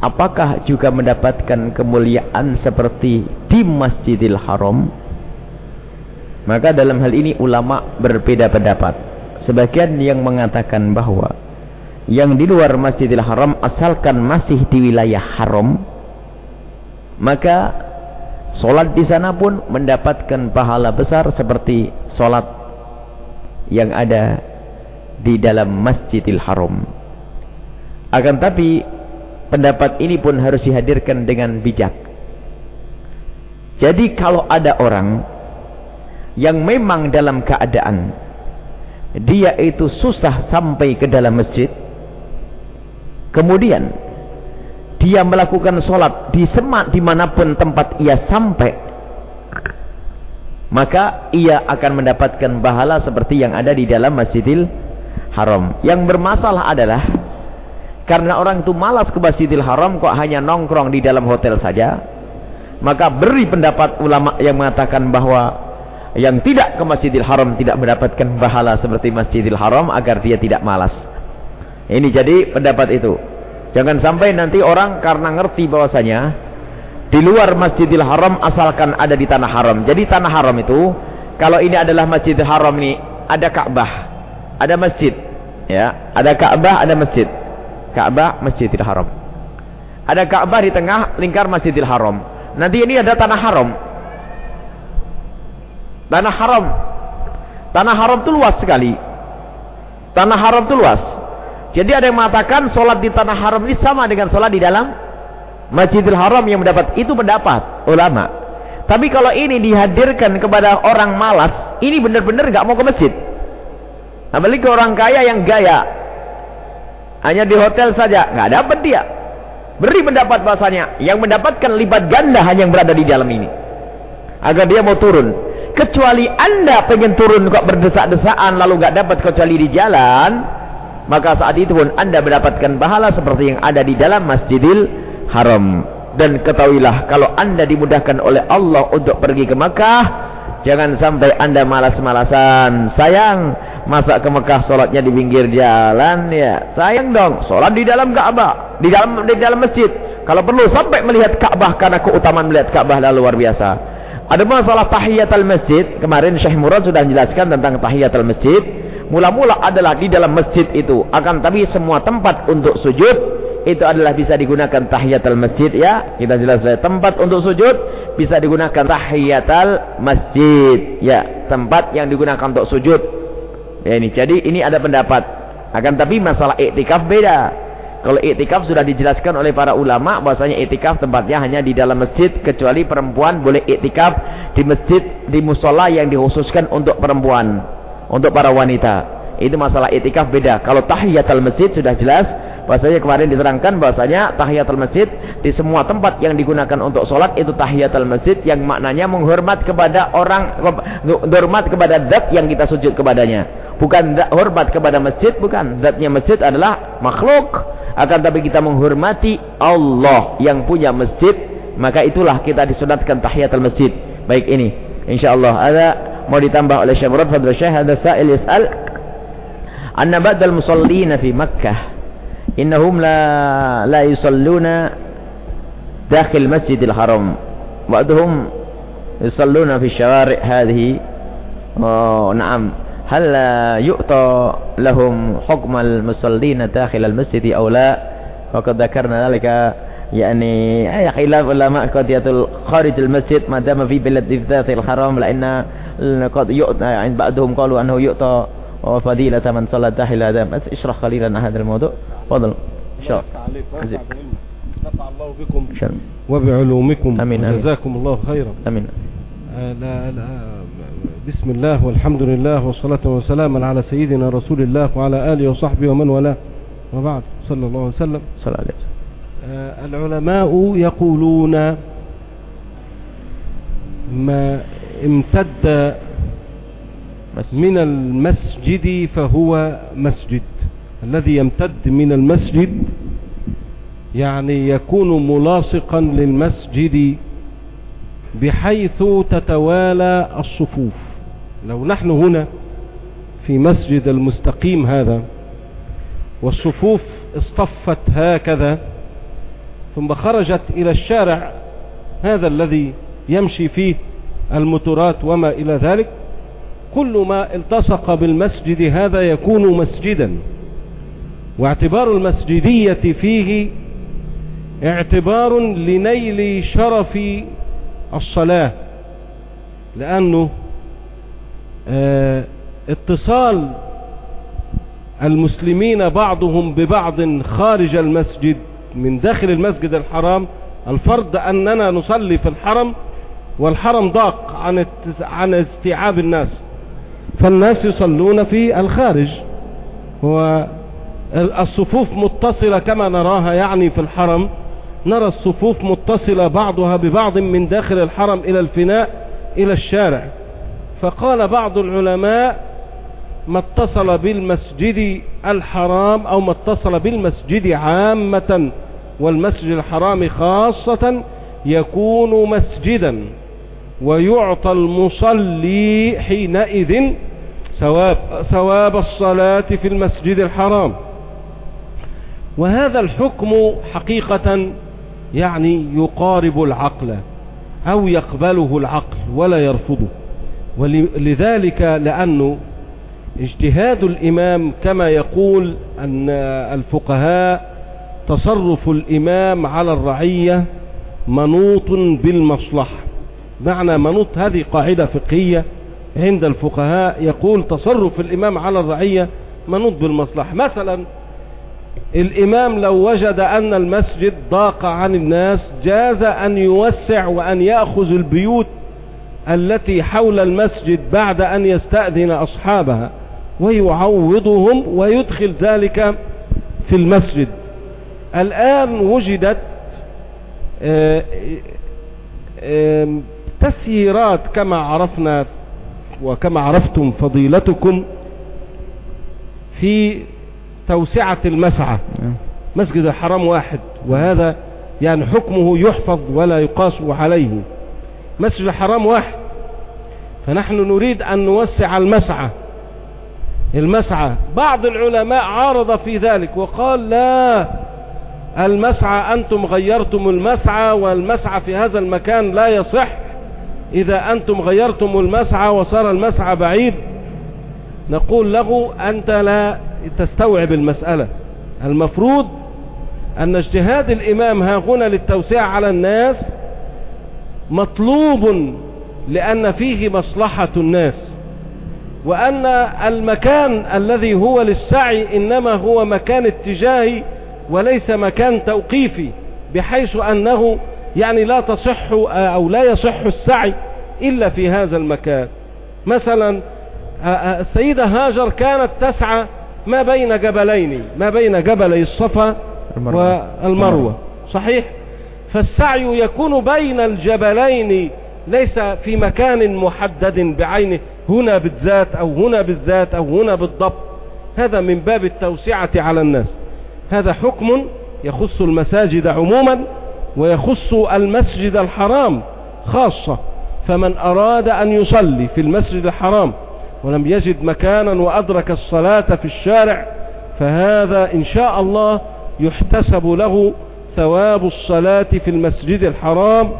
apakah juga mendapatkan kemuliaan seperti di Masjidil Haram? Maka dalam hal ini ulama berbeda pendapat. Sebagian yang mengatakan bahwa yang di luar Masjidil Haram asalkan masih di wilayah haram maka solat di sana pun mendapatkan pahala besar seperti solat yang ada di dalam Masjidil Haram. Akan tapi pendapat ini pun harus dihadirkan dengan bijak. Jadi kalau ada orang yang memang dalam keadaan dia itu susah sampai ke dalam masjid. Kemudian dia melakukan sholat di semak di mana pun tempat ia sampai maka ia akan mendapatkan bahala seperti yang ada di dalam masjidil haram. Yang bermasalah adalah karena orang itu malas ke masjidil haram kok hanya nongkrong di dalam hotel saja maka beri pendapat ulama yang mengatakan bahwa yang tidak ke Masjidil Haram tidak mendapatkan bahala seperti Masjidil Haram agar dia tidak malas. Ini jadi pendapat itu. Jangan sampai nanti orang karena ngerti bahwasanya di luar Masjidil Haram asalkan ada di tanah haram. Jadi tanah haram itu kalau ini adalah Masjidil Haram ini ada Ka'bah, ada masjid, ya, ada Ka'bah, ada masjid. Ka'bah, Masjidil Haram. Ada Ka'bah di tengah lingkar Masjidil Haram. Nanti ini ada tanah haram. Tanah haram. Tanah haram itu luas sekali. Tanah haram itu luas. Jadi ada yang mengatakan solat di tanah haram ini sama dengan solat di dalam Masjidil Haram yang mendapat itu pendapat ulama. Tapi kalau ini dihadirkan kepada orang malas, ini benar-benar nggak mau ke masjid. Apalagi orang kaya yang gaya, hanya di hotel saja, nggak dapat dia. Beri pendapat bahasanya, yang mendapatkan lipat ganda hanya yang berada di dalam ini. Agar dia mau turun kecuali anda pengen turun kok berdesak-desaan lalu nggak dapat kecuali di jalan maka saat itu pun anda mendapatkan pahala seperti yang ada di dalam masjidil haram. Dan ketahuilah kalau anda dimudahkan oleh Allah untuk pergi ke Makkah jangan sampai anda malas-malasan. Sayang masa ke Mekah sholatnya di pinggir jalan ya? Sayang dong sholat di dalam Ka'bah di dalam di dalam masjid. Kalau perlu sampai melihat Ka'bah karena keutamaan melihat Ka'bah luar biasa ada masalah tahiyatul masjid. Kemarin Syekh Murad sudah menjelaskan tentang tahiyatul masjid. Mula-mula adalah di dalam masjid itu. Akan tapi semua tempat untuk sujud itu adalah bisa digunakan tahiyatul masjid ya. Kita jelaskan tempat untuk sujud bisa digunakan tahiyatul masjid ya. Tempat yang digunakan untuk sujud. Ya ini. Jadi ini ada pendapat. Akan tapi masalah iktikaf beda. Kalau iktikaf sudah dijelaskan oleh para ulama bahwasanya iktikaf tempatnya hanya di dalam masjid kecuali perempuan boleh iktikaf di masjid di musola yang dikhususkan untuk perempuan, untuk para wanita. Itu masalah iktikaf beda. Kalau tahiyatul masjid sudah jelas Bahasanya kemarin diterangkan bahasanya tahiyatul masjid di semua tempat yang digunakan untuk sholat itu tahiyatul masjid yang maknanya menghormat kepada orang hormat kepada zat yang kita sujud kepadanya. Bukan hormat kepada masjid, bukan. Zatnya masjid adalah makhluk. Akan tapi kita menghormati Allah yang punya masjid. Maka itulah kita disunatkan tahiyatul masjid. Baik ini. InsyaAllah ada mau ditambah oleh Syekh Murad Fadl Syekh. Ada sa'il yis'al. Anna ba'dal musallina fi Makkah. Innahum la, la yusalluna dakhil masjidil haram. Wa'duhum yusalluna fi syawari' hadhi. Oh, na'am. هل يؤتى لهم حكم المصلين داخل المسجد أو لا؟ وقد ذكرنا ذلك يعني خلاف علماء قد يدل خارج المسجد ما دام في بلد ذات الحرام لأن قد يؤتى يعني بعضهم قالوا أنه يؤتى وفضيلة من صلى داخل هذا بس اشرح قليلا هذا الموضوع. تفضل. إن شاء الله. نفع الله بكم وبعلومكم. آمين. جزاكم الله خيرا. آمين. آه لا لا. بسم الله والحمد لله والصلاة والسلام على سيدنا رسول الله وعلى آله وصحبه ومن والاه وبعد صلى الله عليه وسلم صلى الله عليه وسلم آه العلماء يقولون ما امتد من المسجد فهو مسجد الذي يمتد من المسجد يعني يكون ملاصقا للمسجد بحيث تتوالى الصفوف. لو نحن هنا في مسجد المستقيم هذا والصفوف اصطفت هكذا ثم خرجت إلى الشارع هذا الذي يمشي فيه المترات وما إلى ذلك كل ما التصق بالمسجد هذا يكون مسجدا. واعتبار المسجدية فيه اعتبار لنيل شرف الصلاة لأنه آه اتصال المسلمين بعضهم ببعض خارج المسجد من داخل المسجد الحرام. الفرض أننا نصلي في الحرم والحرم ضاق عن عن استيعاب الناس. فالناس يصلون في الخارج. والصفوف متصلة كما نراها يعني في الحرم. نرى الصفوف متصلة بعضها ببعض من داخل الحرم إلى الفناء إلى الشارع. فقال بعض العلماء ما اتصل بالمسجد الحرام أو ما اتصل بالمسجد عامة والمسجد الحرام خاصة يكون مسجدا ويعطى المصلي حينئذ ثواب ثواب الصلاة في المسجد الحرام. وهذا الحكم حقيقة يعني يقارب العقل أو يقبله العقل ولا يرفضه. ولذلك لأنه اجتهاد الإمام كما يقول أن الفقهاء تصرف الإمام على الرعية منوط بالمصلحة. معنى منوط هذه قاعدة فقهية عند الفقهاء يقول تصرف الإمام على الرعية منوط بالمصلحة. مثلا الإمام لو وجد أن المسجد ضاق عن الناس جاز أن يوسع وأن يأخذ البيوت التي حول المسجد بعد أن يستأذن أصحابها ويعوضهم ويدخل ذلك في المسجد. الآن وجدت تسييرات كما عرفنا وكما عرفتم فضيلتكم في توسعة المسعى. مسجد الحرام واحد وهذا يعني حكمه يحفظ ولا يقاس عليه. مسجد الحرام واحد. فنحن نريد أن نوسع المسعى. المسعى بعض العلماء عارض في ذلك وقال لا المسعى أنتم غيرتم المسعى والمسعى في هذا المكان لا يصح. إذا أنتم غيرتم المسعى وصار المسعى بعيد نقول له أنت لا تستوعب المسألة. المفروض أن اجتهاد الإمام ها هنا للتوسيع على الناس مطلوب لأن فيه مصلحة الناس وأن المكان الذي هو للسعي إنما هو مكان اتجاهي وليس مكان توقيفي بحيث أنه يعني لا تصح أو لا يصح السعي إلا في هذا المكان. مثلا السيدة هاجر كانت تسعى ما بين جبلين ما بين جبلي الصفا المروة. والمروة. صحيح؟ فالسعي يكون بين الجبلين ليس في مكان محدد بعينه هنا بالذات أو هنا بالذات أو هنا بالضبط. هذا من باب التوسعة على الناس. هذا حكم يخص المساجد عموما ويخص المسجد الحرام خاصة. فمن أراد أن يصلي في المسجد الحرام ولم يجد مكانا وأدرك الصلاة في الشارع فهذا إن شاء الله يحتسب له ثواب الصلاة في المسجد الحرام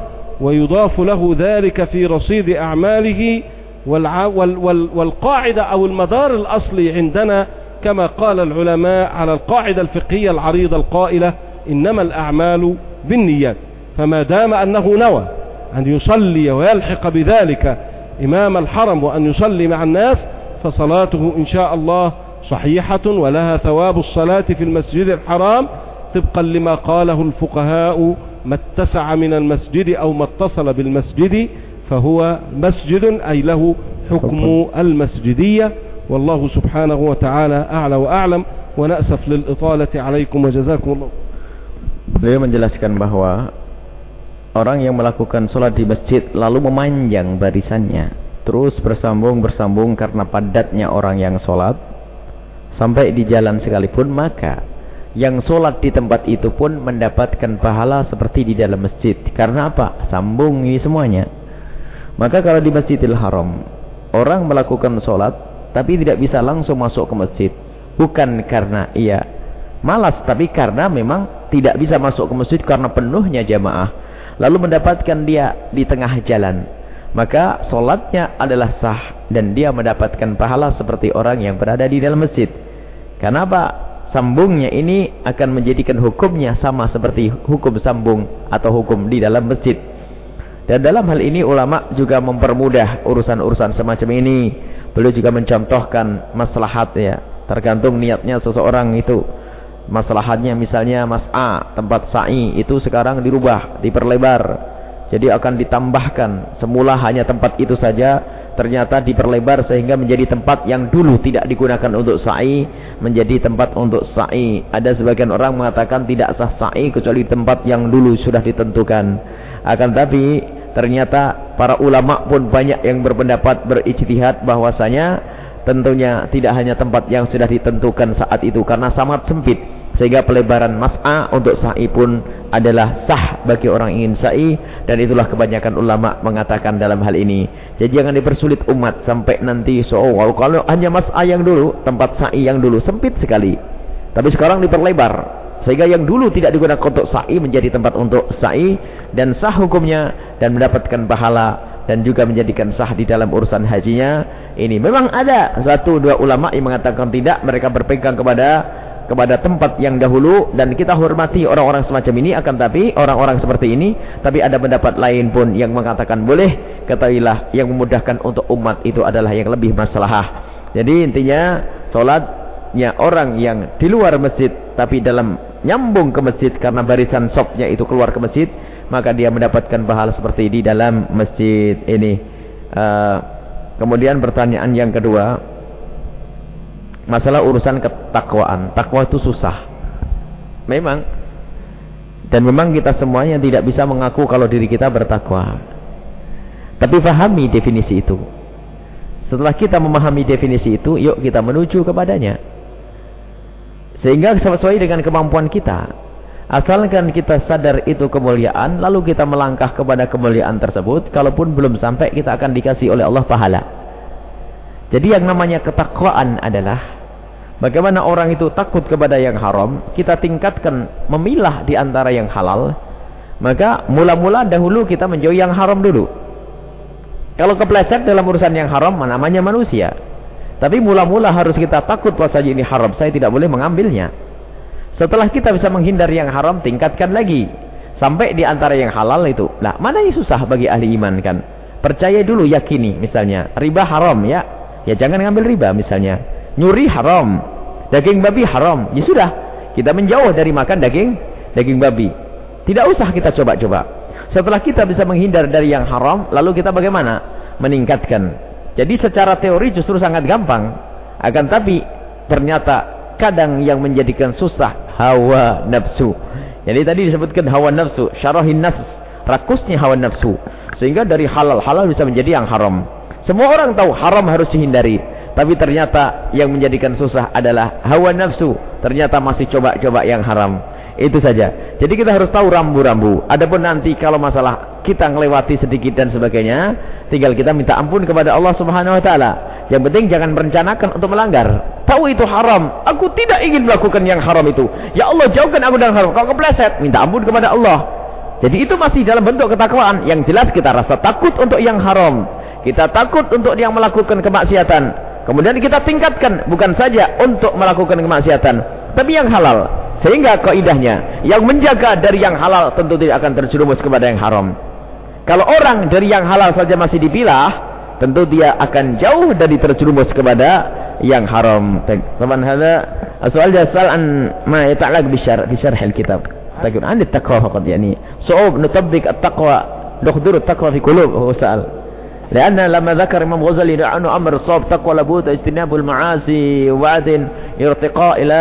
ويضاف له ذلك في رصيد أعماله. والقاعدة أو المدار الأصلي عندنا كما قال العلماء على القاعدة الفقهية العريضة القائلة إنما الأعمال بالنيات فما دام أنه نوى أن يصلي ويلحق بذلك إمام الحرم وأن يصلي مع الناس فصلاته إن شاء الله صحيحة ولها ثواب الصلاة في المسجد الحرام طبقا لما قاله الفقهاء ما اتسع من المسجد أو ما اتصل بالمسجد فهو مسجد أي له حكم المسجدية. والله سبحانه وتعالى أعلى وأعلم. ونأسف للإطالة عليكم وجزاكم الله Beliau menjelaskan bahwa orang yang melakukan sholat di masjid lalu memanjang barisannya terus bersambung bersambung karena padatnya orang yang sholat. Sampai di jalan sekalipun maka yang sholat di tempat itu pun mendapatkan pahala seperti di dalam masjid. Karena apa? sambung ini semuanya. Maka kalau di masjidil haram orang melakukan sholat tapi tidak bisa langsung masuk ke masjid. Bukan karena ia malas tapi karena memang tidak bisa masuk ke masjid karena penuhnya jamaah lalu mendapatkan dia di tengah jalan. Maka solatnya adalah sah dan dia mendapatkan pahala seperti orang yang berada di dalam masjid. Kenapa sambungnya ini akan menjadikan hukumnya sama seperti hukum sambung atau hukum di dalam masjid? Dan dalam hal ini ulama juga mempermudah urusan-urusan semacam ini. Beliau juga mencontohkan maslahat ya tergantung niatnya seseorang itu maslahatnya misalnya mas A tempat sa'i itu sekarang dirubah diperlebar. Jadi akan ditambahkan semula hanya tempat itu saja ternyata diperlebar sehingga menjadi tempat yang dulu tidak digunakan untuk sa'i menjadi tempat untuk sa'i. Ada sebagian orang mengatakan tidak sah sa'i kecuali tempat yang dulu sudah ditentukan. Akan tapi ternyata para ulama pun banyak yang berpendapat berijtihad bahwasanya tentunya tidak hanya tempat yang sudah ditentukan saat itu karena sangat sempit sehingga pelebaran mas'a untuk sa'i pun adalah sah bagi orang ingin sa'i dan itulah kebanyakan ulama mengatakan dalam hal ini. Jadi jangan dipersulit umat sampai nanti so oh, kalau hanya mas'a yang dulu tempat sa'i yang dulu sempit sekali. Tapi sekarang diperlebar sehingga yang dulu tidak digunakan untuk sa'i menjadi tempat untuk sa'i dan sah hukumnya dan mendapatkan pahala dan juga menjadikan sah di dalam urusan hajinya ini memang ada satu dua ulama yang mengatakan tidak. Mereka berpegang kepada kepada tempat yang dahulu. Dan kita hormati orang-orang semacam ini. Akan tapi orang-orang seperti ini. Tapi ada pendapat lain pun yang mengatakan boleh. Ketahuilah yang memudahkan untuk umat itu adalah yang lebih masalah jadi intinya solatnya orang yang di luar masjid tapi dalam nyambung ke masjid karena barisan sopnya itu keluar ke masjid maka dia mendapatkan pahala seperti di dalam masjid ini. Uh, kemudian pertanyaan yang kedua masalah urusan ketakwaan. Takwa itu susah. Memang. Dan memang kita semuanya tidak bisa mengaku kalau diri kita bertakwa. Tapi pahami definisi itu. Setelah kita memahami definisi itu, yuk kita menuju kepadanya. Sehingga sesuai dengan kemampuan kita. Asalkan kita sadar itu kemuliaan, lalu kita melangkah kepada kemuliaan tersebut, kalaupun belum sampai kita akan dikasih oleh Allah pahala. Jadi yang namanya ketakwaan adalah Bagaimana orang itu takut kepada yang haram, kita tingkatkan memilah di antara yang halal. Maka mula-mula dahulu kita menjauhi yang haram dulu. Kalau kepleset dalam urusan yang haram, namanya manusia. Tapi mula-mula harus kita takut bahwa saja ini haram, saya tidak boleh mengambilnya. Setelah kita bisa menghindari yang haram, tingkatkan lagi. Sampai di antara yang halal itu. Nah, mana yang susah bagi ahli iman kan? Percaya dulu, yakini misalnya. Riba haram ya. Ya jangan ngambil riba misalnya nyuri haram, daging babi haram. Ya sudah, kita menjauh dari makan daging daging babi. Tidak usah kita coba-coba. Setelah kita bisa menghindar dari yang haram, lalu kita bagaimana? Meningkatkan. Jadi secara teori justru sangat gampang. Akan tapi ternyata kadang yang menjadikan susah hawa nafsu. Jadi tadi disebutkan hawa nafsu, syarahin nafs, rakusnya hawa nafsu. Sehingga dari halal-halal bisa menjadi yang haram. Semua orang tahu haram harus dihindari. Tapi ternyata yang menjadikan susah adalah hawa nafsu. Ternyata masih coba-coba yang haram. Itu saja. Jadi kita harus tahu rambu-rambu. Adapun nanti kalau masalah kita melewati sedikit dan sebagainya, tinggal kita minta ampun kepada Allah Subhanahu wa taala. Yang penting jangan merencanakan untuk melanggar. Tahu itu haram. Aku tidak ingin melakukan yang haram itu. Ya Allah, jauhkan aku dari haram. Kalau kepleset, minta ampun kepada Allah. Jadi itu masih dalam bentuk ketakwaan. Yang jelas kita rasa takut untuk yang haram. Kita takut untuk yang melakukan kemaksiatan. Kemudian kita tingkatkan bukan saja untuk melakukan kemaksiatan, tapi yang halal. Sehingga kaidahnya yang menjaga dari yang halal tentu tidak akan terjerumus kepada yang haram. Kalau orang dari yang halal saja masih dipilah, tentu dia akan jauh dari terjerumus kepada yang haram. Taban hada soal jasal an ma yata'allaq bi syarh bi syarh al-kitab. Lakin an at-taqwa faqat yani su'ub nutabbiq at-taqwa nukhdur at-taqwa fi qulub huwa sa'al. لأن لما ذكر إمام غزالي أنه أمر الصواب تقوى لابد اجتناب المعاصي وبعدين ارتقاء إلى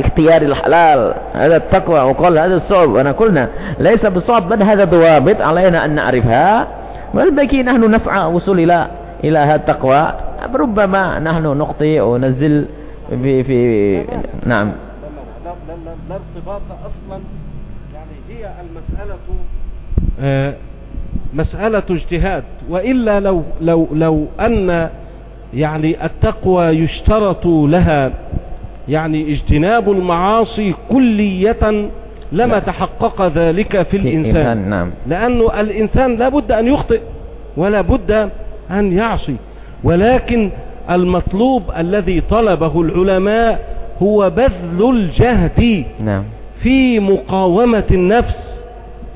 اختيار الحلال هذا التقوى وقال هذا الصواب أنا قلنا ليس بالصواب بل هذا ضوابط علينا أن نعرفها والباقي نحن نسعى وصول إلى إلى هذا التقوى. ربما نحن نخطئ ونزل في في نعم. لا ارتباط أصلا يعني هي المسألة مسألة اجتهاد. وإلا لو لو لو أن يعني التقوى يشترط لها يعني اجتناب المعاصي كلية لما تحقق ذلك في الإنسان. نعم. لأنه الإنسان لا بد أن يخطئ ولا بد أن يعصي. ولكن المطلوب الذي طلبه العلماء هو بذل الجهد نعم. في مقاومة النفس.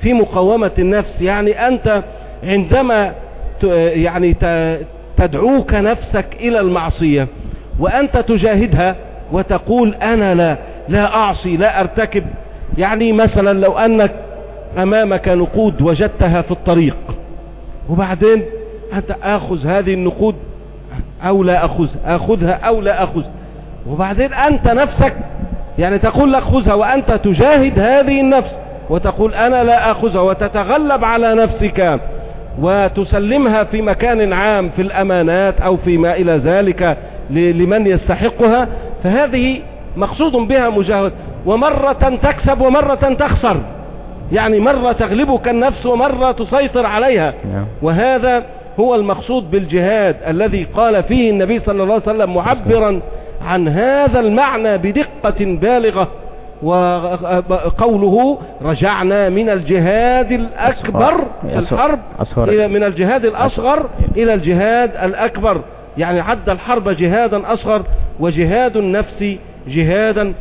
في مقاومة النفس. يعني أنت عندما يعني تدعوك نفسك إلى المعصية وأنت تجاهدها وتقول أنا لا لا أعصي لا أرتكب يعني مثلا لو أنك أمامك نقود وجدتها في الطريق وبعدين أنت أخذ هذه النقود أو لا أخذ أخذها أو لا أخذ وبعدين أنت نفسك يعني تقول لك خذها وأنت تجاهد هذه النفس وتقول أنا لا أخذها وتتغلب على نفسك وتسلمها في مكان عام في الأمانات أو فيما إلى ذلك لمن يستحقها فهذه مقصود بها مجاهد. ومرة تكسب ومرة تخسر. يعني مرة تغلبك النفس ومرة تسيطر عليها. وهذا هو المقصود بالجهاد الذي قال فيه النبي صلى الله عليه وسلم معبرا عن هذا المعنى بدقة بالغة. وقوله رجعنا من الجهاد الأكبر في الحرب إلى من الجهاد الأصغر إلى الجهاد الأكبر. يعني عد الحرب جهادا أصغر وجهاد النفس جهادا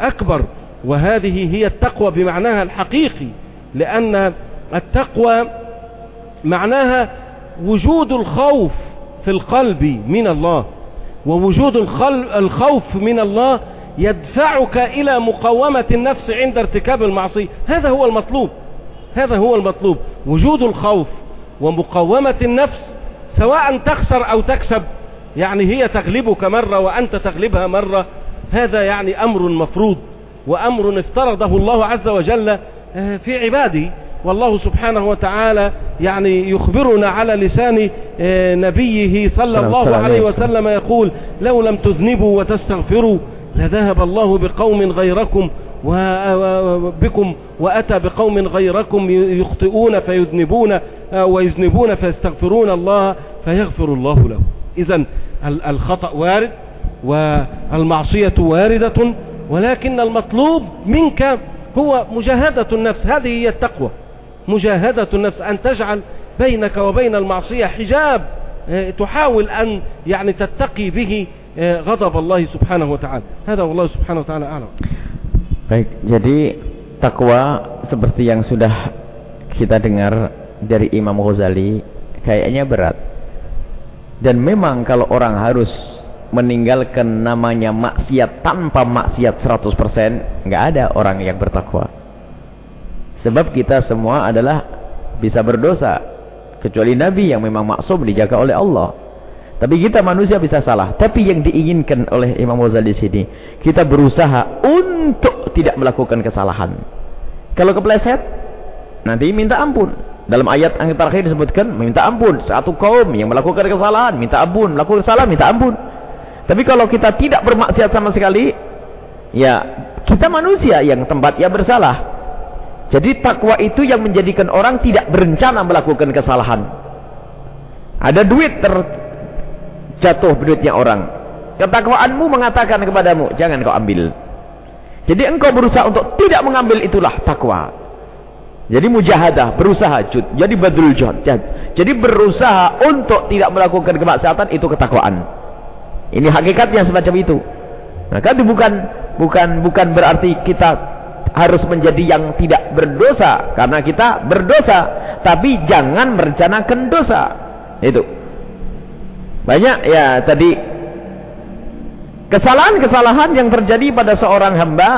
أكبر. وهذه هي التقوى بمعناها الحقيقي لأن التقوى معناها وجود الخوف في القلب من الله. ووجود الخوف من الله يدفعك إلى مقاومة النفس عند ارتكاب المعصية. هذا هو المطلوب. هذا هو المطلوب. وجود الخوف ومقاومة النفس سواء تخسر أو تكسب يعني هي تغلبك مرة وأنت تغلبها مرة هذا يعني أمر مفروض وأمر افترضه الله عز وجل في عباده والله سبحانه وتعالى يعني يخبرنا على لسان نبيه صلى الله عليه وسلم يقول لو لم تذنبوا وتستغفروا لذهب الله بقوم غيركم وبكم وأتى بقوم غيركم يخطئون فيذنبون ويذنبون فيستغفرون الله فيغفر الله له إذا الخطأ وارد. والمعصية واردة ولكن المطلوب منك هو مجاهدة النفس هذه هي التقوى. مجاهدة النفس أن تجعل بينك وبين المعصية حجاب تحاول أن يعني تتقي به غضب الله سبحانه وتعالى. هذا والله سبحانه وتعالى أعلم. Baik, jadi takwa seperti yang sudah kita dengar dari Imam Ghazali kayaknya berat. Dan memang kalau orang harus meninggalkan namanya maksiat tanpa maksiat 100% nggak ada orang yang bertakwa. Sebab kita semua adalah bisa berdosa kecuali Nabi yang memang maksum dijaga oleh Allah. Tapi kita manusia bisa salah. Tapi yang diinginkan oleh Imam Ghazali di sini, kita berusaha untuk tidak melakukan kesalahan. Kalau kepleset, nanti minta ampun. Dalam ayat yang terakhir disebutkan minta ampun. Satu kaum yang melakukan kesalahan, minta ampun, melakukan kesalahan, minta ampun. Tapi kalau kita tidak bermaksiat sama sekali, ya kita manusia yang tempatnya bersalah. Jadi takwa itu yang menjadikan orang tidak berencana melakukan kesalahan. Ada duit ter jatuh duitnya orang. Ketakwaanmu mengatakan kepadamu, jangan kau ambil. Jadi engkau berusaha untuk tidak mengambil itulah takwa. Jadi mujahadah, berusaha jud. Jadi badrul jud. Jadi berusaha untuk tidak melakukan kemaksiatan itu ketakwaan. Ini hakikatnya semacam itu. Maka itu bukan bukan bukan berarti kita harus menjadi yang tidak berdosa karena kita berdosa, tapi jangan merencanakan dosa. Itu. Banyak ya tadi kesalahan-kesalahan yang terjadi pada seorang hamba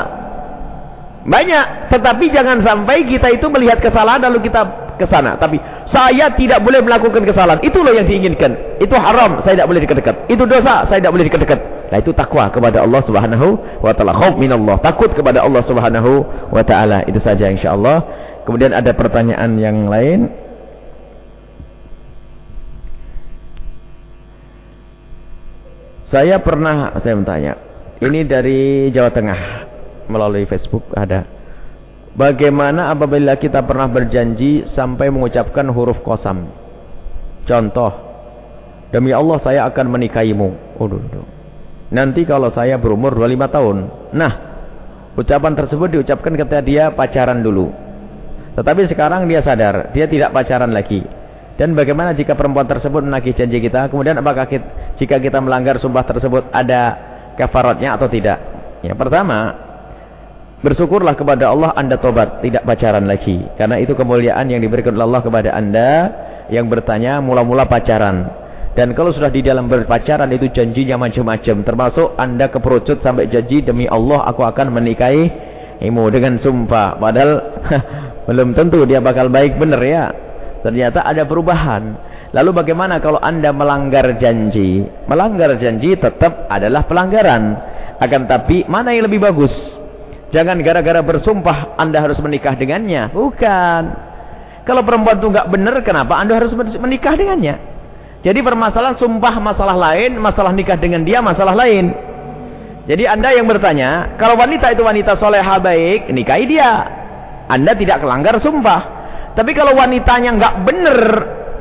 banyak, tetapi jangan sampai kita itu melihat kesalahan lalu kita ke sana. Tapi saya tidak boleh melakukan kesalahan. Itulah yang diinginkan. Itu haram, saya tidak boleh dekat-dekat. Itu dosa, saya tidak boleh dekat-dekat. Nah itu takwa kepada Allah Subhanahu wa taala. Khauf minallah, takut kepada Allah Subhanahu wa taala. Itu saja insyaallah. Kemudian ada pertanyaan yang lain. Saya pernah saya bertanya. Ini dari Jawa Tengah melalui Facebook ada. Bagaimana apabila kita pernah berjanji sampai mengucapkan huruf kosam? Contoh, demi Allah saya akan menikahimu. Oh, Nanti kalau saya berumur 25 tahun. Nah, ucapan tersebut diucapkan ketika dia pacaran dulu. Tetapi sekarang dia sadar, dia tidak pacaran lagi. Dan bagaimana jika perempuan tersebut menagih janji kita? Kemudian apakah kita, jika kita melanggar sumpah tersebut ada kafaratnya atau tidak? Yang pertama, bersyukurlah kepada Allah Anda tobat, tidak pacaran lagi. Karena itu kemuliaan yang diberikan Allah kepada Anda yang bertanya mula-mula pacaran. Dan kalau sudah di dalam berpacaran itu janjinya macam-macam. Termasuk Anda keperucut sampai janji demi Allah aku akan menikahi imu dengan sumpah. Padahal belum tentu dia bakal baik benar ya. Ternyata ada perubahan. Lalu bagaimana kalau anda melanggar janji? Melanggar janji tetap adalah pelanggaran. Akan tapi mana yang lebih bagus? Jangan gara-gara bersumpah anda harus menikah dengannya. Bukan. Kalau perempuan itu nggak benar, kenapa anda harus menikah dengannya? Jadi permasalahan sumpah masalah lain, masalah nikah dengan dia masalah lain. Jadi anda yang bertanya, kalau wanita itu wanita soleha baik, nikahi dia. Anda tidak kelanggar sumpah. Tapi kalau wanitanya nggak benar,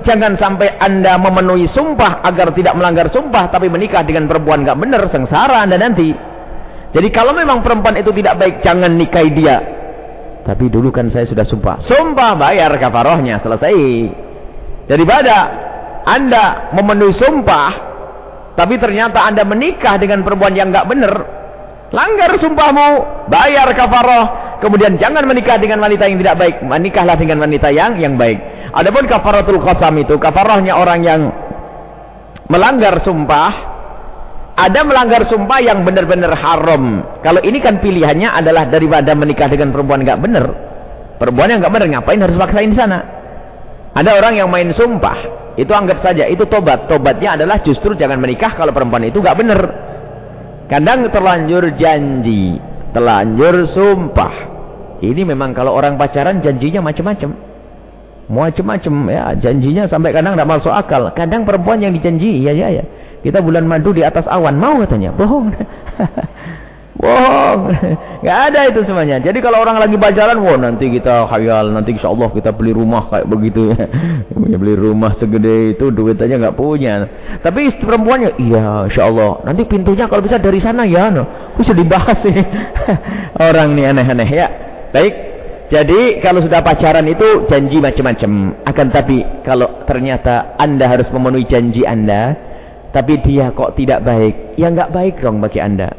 jangan sampai anda memenuhi sumpah agar tidak melanggar sumpah, tapi menikah dengan perempuan nggak benar, sengsara anda nanti. Jadi kalau memang perempuan itu tidak baik, jangan nikahi dia. Tapi dulu kan saya sudah sumpah. Sumpah bayar kafarohnya, selesai. Daripada anda memenuhi sumpah, tapi ternyata anda menikah dengan perempuan yang nggak benar, langgar sumpahmu, bayar kafaroh, Kemudian jangan menikah dengan wanita yang tidak baik. Menikahlah dengan wanita yang yang baik. Adapun kafaratul qasam itu, kafarahnya orang yang melanggar sumpah. Ada melanggar sumpah yang benar-benar haram. Kalau ini kan pilihannya adalah daripada menikah dengan perempuan nggak benar. Perempuan yang nggak benar ngapain harus paksain di sana? Ada orang yang main sumpah. Itu anggap saja itu tobat. Tobatnya adalah justru jangan menikah kalau perempuan itu nggak benar. Kadang terlanjur janji, terlanjur sumpah. Ini memang kalau orang pacaran janjinya macam-macam. Macam-macam ya, janjinya sampai kadang tidak masuk akal. Kadang perempuan yang dijanji, ya ya ya. Kita bulan madu di atas awan, mau katanya. Bohong. Bohong. Enggak ada itu semuanya. Jadi kalau orang lagi pacaran, wah nanti kita khayal, nanti insya Allah kita beli rumah kayak begitu. beli rumah segede itu duit aja nggak punya. Tapi perempuannya, iya insya Allah. Nanti pintunya kalau bisa dari sana ya. No. Bisa dibahas ini. orang nih aneh-aneh ya. Baik. Jadi kalau sudah pacaran itu janji macam-macam. Akan tapi kalau ternyata Anda harus memenuhi janji Anda, tapi dia kok tidak baik, ya nggak baik dong bagi Anda.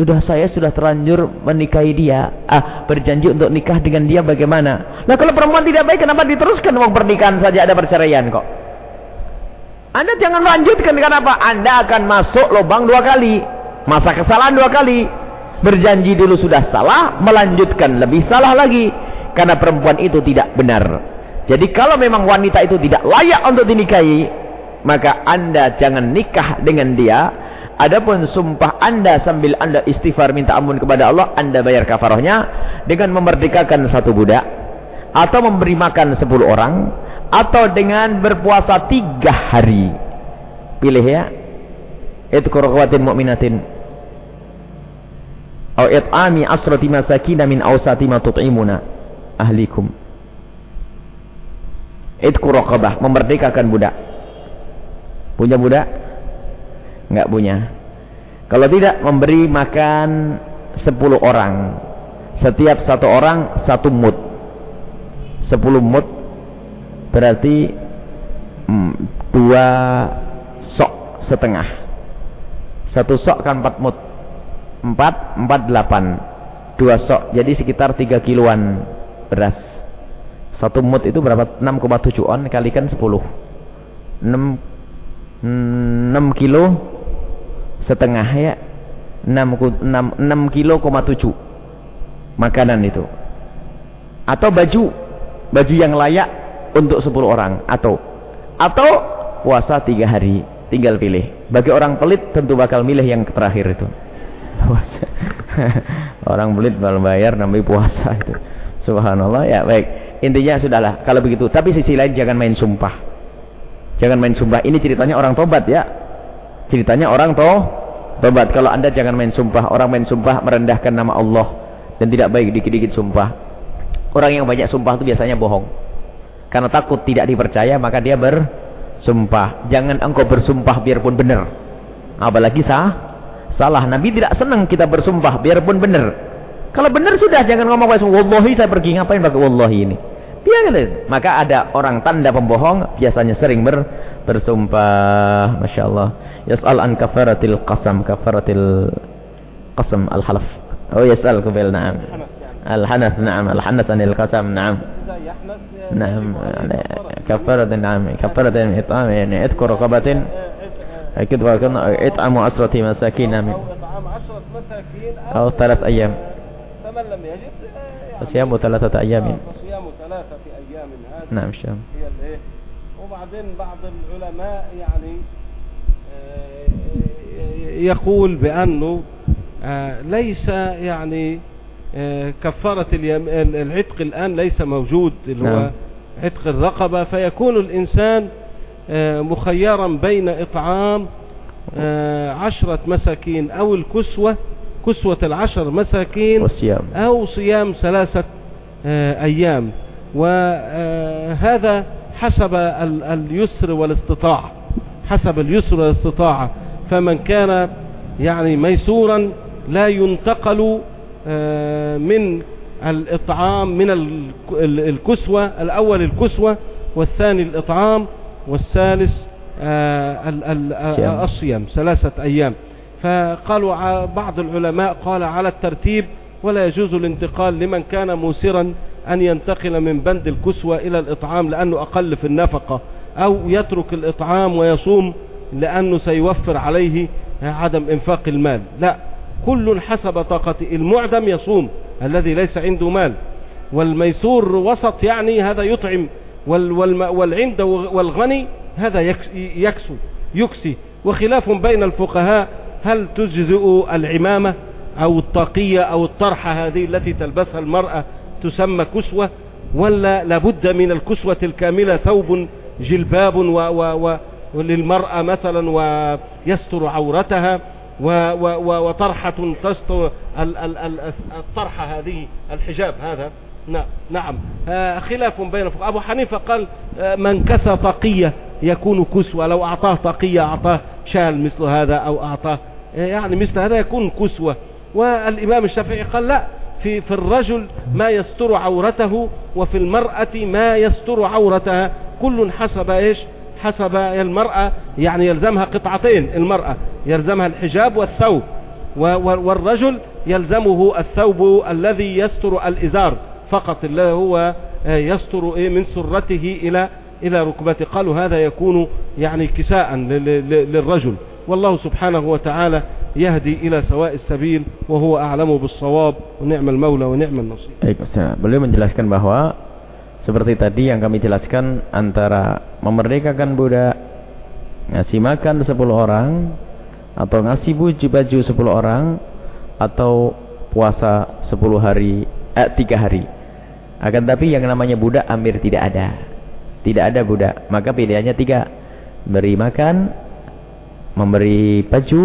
Sudah saya sudah terlanjur menikahi dia, ah berjanji untuk nikah dengan dia bagaimana? Nah kalau perempuan tidak baik kenapa diteruskan uang pernikahan saja ada perceraian kok? Anda jangan lanjutkan kenapa? Anda akan masuk lubang dua kali, masa kesalahan dua kali berjanji dulu sudah salah, melanjutkan lebih salah lagi. Karena perempuan itu tidak benar. Jadi kalau memang wanita itu tidak layak untuk dinikahi, maka anda jangan nikah dengan dia. Adapun sumpah anda sambil anda istighfar minta ampun kepada Allah, anda bayar kafarahnya dengan memerdekakan satu budak atau memberi makan sepuluh orang atau dengan berpuasa tiga hari. Pilih ya. Itu kurqawatin mu'minatin. Au it'ami asrati masakina min awsati ma tut'imuna ahlikum. Itu raqabah, memerdekakan budak. Punya budak? Enggak punya. Kalau tidak memberi makan 10 orang. Setiap satu orang satu mut. 10 mut berarti hmm, dua sok setengah. Satu sok kan 4 mut. 4 4 8. Dua sok. Jadi sekitar 3 kiloan beras. Satu mut itu berapa? 6,7 on kalikan 10. 6 6 kilo setengah ya. 6, 6, 6 kilo, 7 makanan itu. Atau baju baju yang layak untuk 10 orang. Atau atau puasa 3 hari tinggal pilih. Bagi orang pelit tentu bakal milih yang terakhir itu. Orang pelit bakal bayar namanya puasa itu. Subhanallah ya baik. Intinya sudahlah kalau begitu. Tapi sisi lain jangan main sumpah Jangan main sumpah. Ini ceritanya orang tobat ya. Ceritanya orang toh tobat. Kalau anda jangan main sumpah. Orang main sumpah merendahkan nama Allah. Dan tidak baik dikit-dikit sumpah. Orang yang banyak sumpah itu biasanya bohong. Karena takut tidak dipercaya maka dia bersumpah. Jangan engkau bersumpah biarpun benar. Apalagi sah. Salah. Nabi tidak senang kita bersumpah biarpun benar. Kalau benar sudah jangan ngomong wallahi saya pergi ngapain pakai wallahi ini. Dia kata, maka ada orang tanda pembohong biasanya sering ber, bersumpah. Masya Allah. Yas'al an kafaratil qasam, kafaratil qasam al-halaf. Oh yas'al kubil na'am. Al-hanas na'am, al-hanas anil qasam na'am. نعم كفارة نعم كفارة إطعام يعني عتق رقبة أكيد وكنا إطعام عشرة مساكين من أو ثلاث أيام فمن لم يجد فصيام ثلاثة أيام ثلاثة أيام هذه نعم شام هي الإيه؟ وبعدين بعض العلماء يعني يقول بأنه ليس يعني كفارة العتق الآن ليس موجود اللي هو نعم. عتق الرقبة فيكون الإنسان مخيرا بين إطعام عشرة مساكين أو الكسوة كسوة العشر مساكين والصيام أو صيام ثلاثة أيام. وهذا حسب اليسر والاستطاعة. حسب اليسر والاستطاعة. فمن كان يعني ميسورا لا ينتقل من الإطعام من الكسوة الأول الكسوة والثاني الإطعام والثالث الصيام ثلاثة أيام. فقالوا بعض العلماء قال على الترتيب ولا يجوز الانتقال لمن كان موسرا أن ينتقل من بند الكسوة إلى الإطعام لأنه أقل في النفقة أو يترك الإطعام ويصوم لأنه سيوفر عليه عدم إنفاق المال. لا كل حسب طاقته المعدم يصوم الذي ليس عنده مال. والميسور وسط يعني هذا يطعم والعند والغني هذا يكسو يكسي. وخلاف بين الفقهاء هل تجزئ العمامة أو الطاقية أو الطرحة هذه التي تلبسها المرأة تسمى كسوة ولا لابد من الكسوة الكاملة ثوب جلباب و و و للمرأة مثلا ويستر عورتها و و وطرحة تستر الطرحة هذه الحجاب هذا. نعم خلاف بين الفقهاء. أبو حنيفة قال من كسى طاقية يكون كسوة. لو أعطاه طاقية أعطاه شال مثل هذا أو أعطاه. يعني مثل هذا يكون كسوة. والإمام الشافعي قال لا في, في الرجل ما يستر عورته وفي المرأة ما يستر عورتها. كل حسب إيش؟ حسب المرأة. يعني يلزمها قطعتين. المرأة يلزمها الحجاب والثوب. والرجل يلزمه الثوب الذي يستر الإزار. فقط اللي هو يستر إيه؟ من سرته إلى إلى ركبته. قالوا هذا يكون يعني كساء للرجل. والله سبحانه وتعالى يهدي إلى سواء السبيل وهو أعلم بالصواب ونعم المولى ونعم النصير Baik, beliau menjelaskan bahwa seperti tadi yang kami jelaskan antara memerdekakan budak ngasih makan 10 orang atau ngasih baju baju 10 orang atau puasa 10 hari eh 3 hari akan tapi yang namanya budak amir tidak ada tidak ada budak maka pilihannya tiga beri makan memberi baju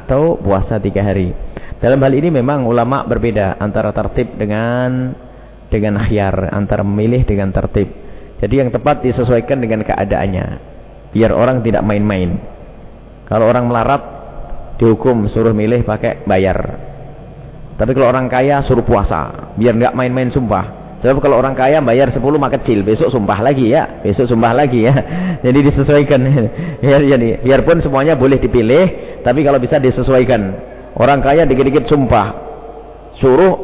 atau puasa tiga hari. Dalam hal ini memang ulama berbeda antara tertib dengan dengan khiyar antara memilih dengan tertib. Jadi yang tepat disesuaikan dengan keadaannya biar orang tidak main-main. Kalau orang melarat dihukum suruh milih pakai bayar. Tapi kalau orang kaya suruh puasa biar nggak main-main sumpah sebab kalau orang kaya bayar 10 mah kecil. Besok sumpah lagi ya. Besok sumpah lagi ya. Jadi disesuaikan. Ya jadi biarpun semuanya boleh dipilih tapi kalau bisa disesuaikan. Orang kaya dikit-dikit sumpah. Suruh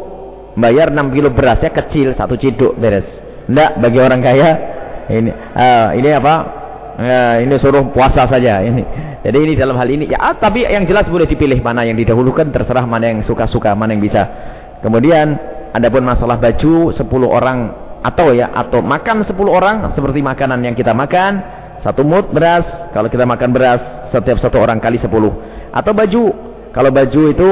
bayar 6 kilo berasnya kecil satu ciduk beres. Enggak bagi orang kaya. Ini uh, ini apa? Ya, ini suruh puasa saja ini. Jadi ini dalam hal ini ya tapi yang jelas boleh dipilih mana yang didahulukan terserah mana yang suka-suka, mana yang bisa. Kemudian adapun masalah baju 10 orang atau ya atau makan 10 orang seperti makanan yang kita makan satu mut beras kalau kita makan beras setiap satu orang kali 10 atau baju kalau baju itu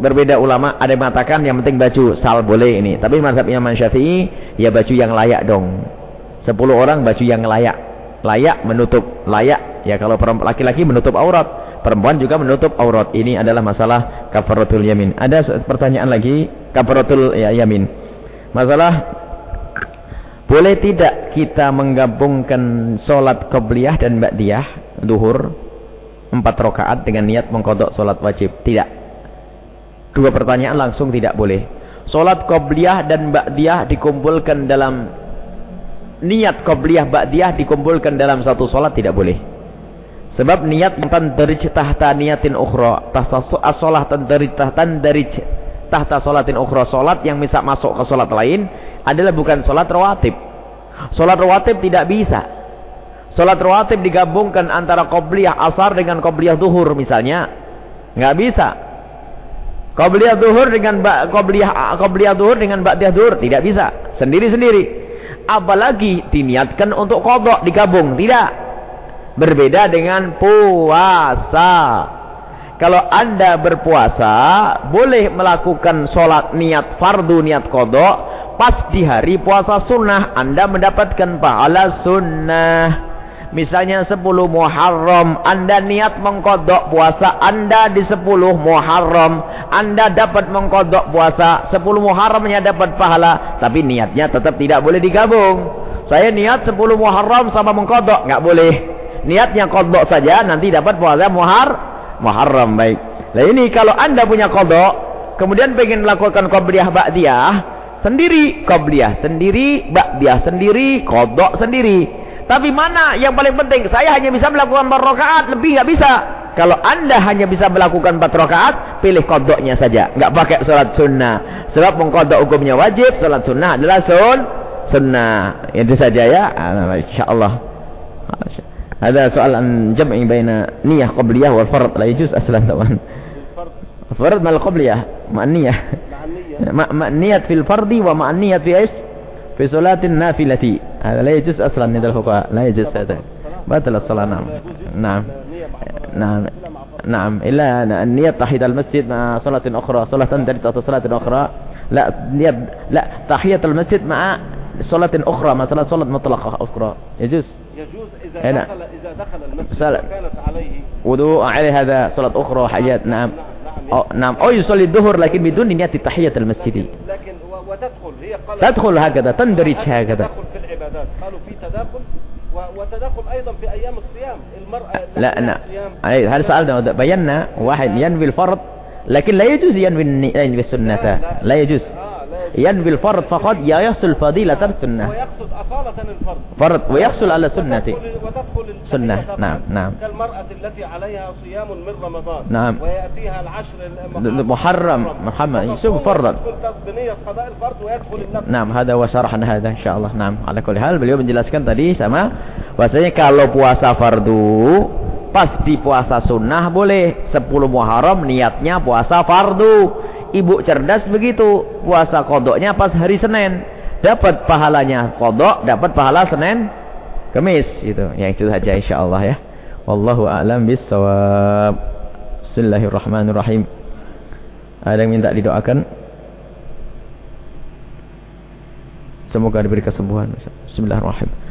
berbeda ulama ada yang mengatakan yang penting baju sal boleh ini. Tapi mazhab Imam Syafi'i ya baju yang layak dong. 10 orang baju yang layak. Layak menutup layak. Ya kalau laki-laki menutup aurat perempuan juga menutup aurat. Ini adalah masalah kafaratul yamin. Ada pertanyaan lagi? Kafaratul ya, yamin. Masalah boleh tidak kita menggabungkan solat qobliyah dan ba'diyah duhur empat rakaat dengan niat mengkodok solat wajib? Tidak. Dua pertanyaan langsung tidak boleh. Solat qobliyah dan ba'diyah dikumpulkan dalam niat qabliyah ba'diyah dikumpulkan dalam satu solat tidak boleh. Sebab niat tandarij tahta niatin ukhra. Tahta as-salah tandarij tahtan dari tahta solatin ukhra. Solat yang bisa masuk ke solat lain adalah bukan solat rawatib. Solat rawatib tidak bisa. Solat rawatib digabungkan antara qabliyah asar dengan qabliyah duhur misalnya. Nggak bisa. Qabliyah duhur dengan qabliyah qabliyah duhur dengan ba'diyah duhur tidak bisa. Sendiri-sendiri apalagi diniatkan untuk kodok digabung tidak berbeda dengan puasa kalau anda berpuasa boleh melakukan sholat niat fardu niat kodok pas di hari puasa sunnah anda mendapatkan pahala sunnah Misalnya 10 Muharram, Anda niat mengkodok puasa Anda di 10 Muharram. Anda dapat mengkodok puasa 10 Muharramnya dapat pahala. Tapi niatnya tetap tidak boleh digabung. Saya niat 10 Muharram sama mengkodok. nggak boleh. Niatnya kodok saja nanti dapat puasa Muhar, Muharram. Baik. Nah ini kalau Anda punya kodok, kemudian pengen melakukan Qobliyah Ba'diyah, sendiri Qobliyah, sendiri Ba'diyah, sendiri kodok sendiri. Tapi mana yang paling penting? Saya hanya bisa melakukan empat lebih nggak bisa. Kalau anda hanya bisa melakukan empat rakaat, pilih kodoknya saja, nggak pakai sholat sunnah. Sebab mengkodok hukumnya wajib, sholat sunnah adalah sun sunnah. Itu saja ya. Insyaallah. Ada هذا سؤال عن جمع بين نية قبلية والفرض لا يجوز أسلم طبعا. الفرض مع القبلية مع النية. مع النية. مع النية في الفرض ومع النية في إيش؟ في صلاة النافلة. هذا لا يجوز أصلا عند الفقهاء لا يجوز هذا. بطل الصلاة نعم. نعم. نعم. نعم. إلا النية تحية المسجد مع صلاة أخرى صلاة درجة صلاة أخرى. لا لا تحية المسجد مع صلاة أخرى مثلا صلاة مطلقة أخرى. يجوز. يجوز إذا دخل إذا دخل المسجد كانت عليه. وضوء عليه هذا صلاة أخرى وحاجات نعم أو نعم. أو يصلي الظهر لكن بدون نية تحية المسجد. لكن وتدخل. هي قالت تدخل هكذا تندرج هكذا. تدخل في العبادات. قالوا في تداخل. وتداخل أيضا في أيام الصيام. المرأة لا نعم هل سألنا بينا. واحد ينوي الفرض لكن لا يجوز ينوي ينوي السنة. لا, لا, لا يجوز. ينوي الفرض فقط يحصل فضيلة السنة ويقصد أصالة الفرض فرض ويحصل على سنة وتدخل سنة نعم نعم كالمرأة التي عليها صيام من رمضان نعم ويأتيها العشر محرم محمد يشوف فرضا بنية قضاء الفرض ويدخل النفس نعم هذا هو شرحنا هذا إن شاء الله نعم على كل حال beliau menjelaskan tadi sama bahasanya kalau puasa fardu pas di puasa sunnah boleh 10 Muharram niatnya puasa fardu ibu cerdas begitu puasa kodoknya pas hari Senin dapat pahalanya kodok dapat pahala Senin Kemis itu yang itu saja insya Allah ya Wallahu a'lam bissawab. Bismillahirrahmanirrahim. Ada yang minta didoakan? Semoga diberi kesembuhan. Bismillahirrahmanirrahim.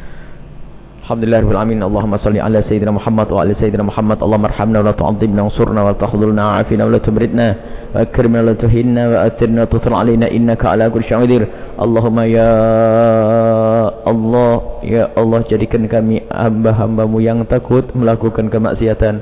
Alhamdulillahirrahmanirrahim. Allahumma salli ala Sayyidina Muhammad wa ala Sayyidina Muhammad. Allahumma arhamna wa la tu'adzibna wansurna wa takhzulna wa afina wa la tumridna wa akrimna wa la tuhinna wa atirna tutur alaina innaka ala kulli syai'in qadir. Allahumma ya Allah ya Allah jadikan kami hamba-hambamu yang takut melakukan kemaksiatan.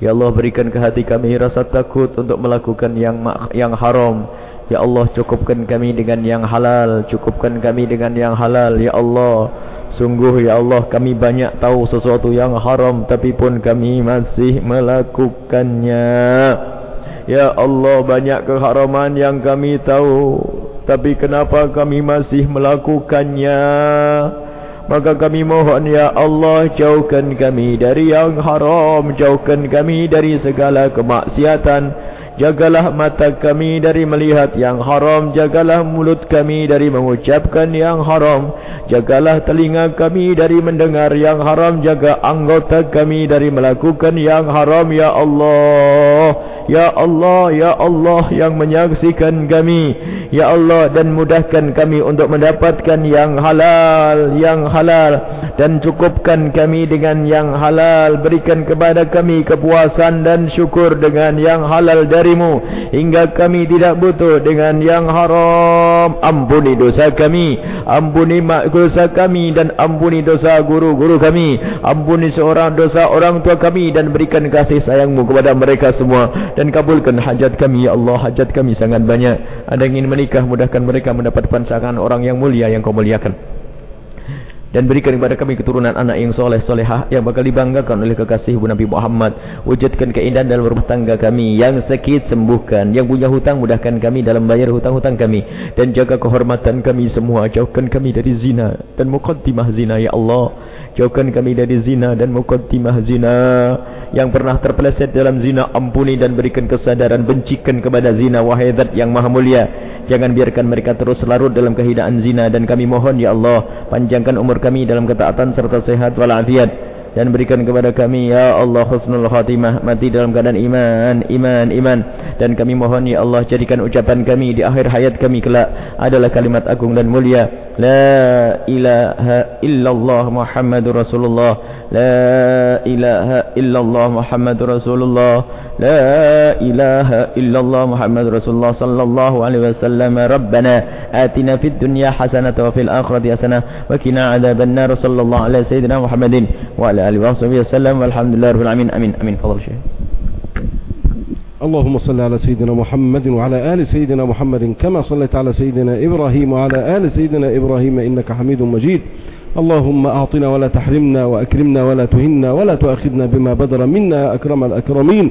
Ya Allah berikan ke hati kami rasa takut untuk melakukan yang yang haram. Ya Allah cukupkan kami dengan yang halal, cukupkan kami dengan yang halal ya Allah. Sungguh ya Allah kami banyak tahu sesuatu yang haram tapi pun kami masih melakukannya. Ya Allah banyak keharaman yang kami tahu tapi kenapa kami masih melakukannya? Maka kami mohon ya Allah jauhkan kami dari yang haram, jauhkan kami dari segala kemaksiatan. Jagalah mata kami dari melihat yang haram. Jagalah mulut kami dari mengucapkan yang haram. Jagalah telinga kami dari mendengar yang haram. Jaga anggota kami dari melakukan yang haram Ya Allah Ya Allah Ya Allah yang menyaksikan kami. Ya Allah dan mudahkan kami untuk mendapatkan yang halal Yang halal. Dan cukupkan kami dengan yang halal. Berikan kepada kami kepuasan dan syukur dengan yang halal dari darimu. Hingga kami tidak butuh dengan yang haram. Ampuni dosa kami. Ampuni dosa kami dan ampuni dosa guru-guru kami. Ampuni seorang dosa orang tua kami dan berikan kasih sayangmu kepada mereka semua dan kabulkan hajat kami ya Allah hajat kami sangat banyak. Ada yang ingin menikah mudahkan mereka mendapat pasangan orang yang mulia yang kau muliakan. Dan berikan kepada kami keturunan anak yang soleh solehah yang bakal dibanggakan oleh kekasih Nabi Muhammad. Wujudkan keindahan dalam rumah tangga kami yang sakit sembuhkan yang punya hutang mudahkan kami dalam bayar hutang-hutang kami. Dan jaga kehormatan kami semua jauhkan kami dari zina dan muqaddimah zina ya Allah jauhkan kami dari zina dan muqaddimah zina yang pernah terpeleset dalam zina. Ampuni dan berikan kesadaran bencikan kepada zina wahai zat yang maha mulia. Jangan biarkan mereka terus larut dalam kehidaan zina. Dan kami mohon ya Allah panjangkan umur kami dalam ketaatan serta sehat walafiat dan berikan kepada kami ya Allah husnul khatimah. Mati dalam keadaan iman iman iman. Dan kami mohon ya Allah jadikan ucapan kami di akhir hayat kami kelak adalah kalimat agung dan mulia. La ilaha illallah muhammadur rasulullah. La ilaha illallah muhammadur rasulullah لا إله إلا الله محمد رسول الله صلى الله عليه وسلم. ربنا آتنا في الدنيا حسنة وفي الآخرة حسنة وكنا عذاب النار. صلى الله على سيدنا محمد وعلى آله وصحبه وسلم. والحمد لله رب العالمين. أمين. أمين. فضل شيء اللهم صل على سيدنا محمد وعلى آل سيدنا محمد كما صليت على سيدنا إبراهيم وعلى آل سيدنا إبراهيم إنك حميد مجيد. اللهم أعطنا ولا تحرمنا وأكرمنا ولا تهنا ولا تؤاخذنا بما بدر منا أكرم الأكرمين.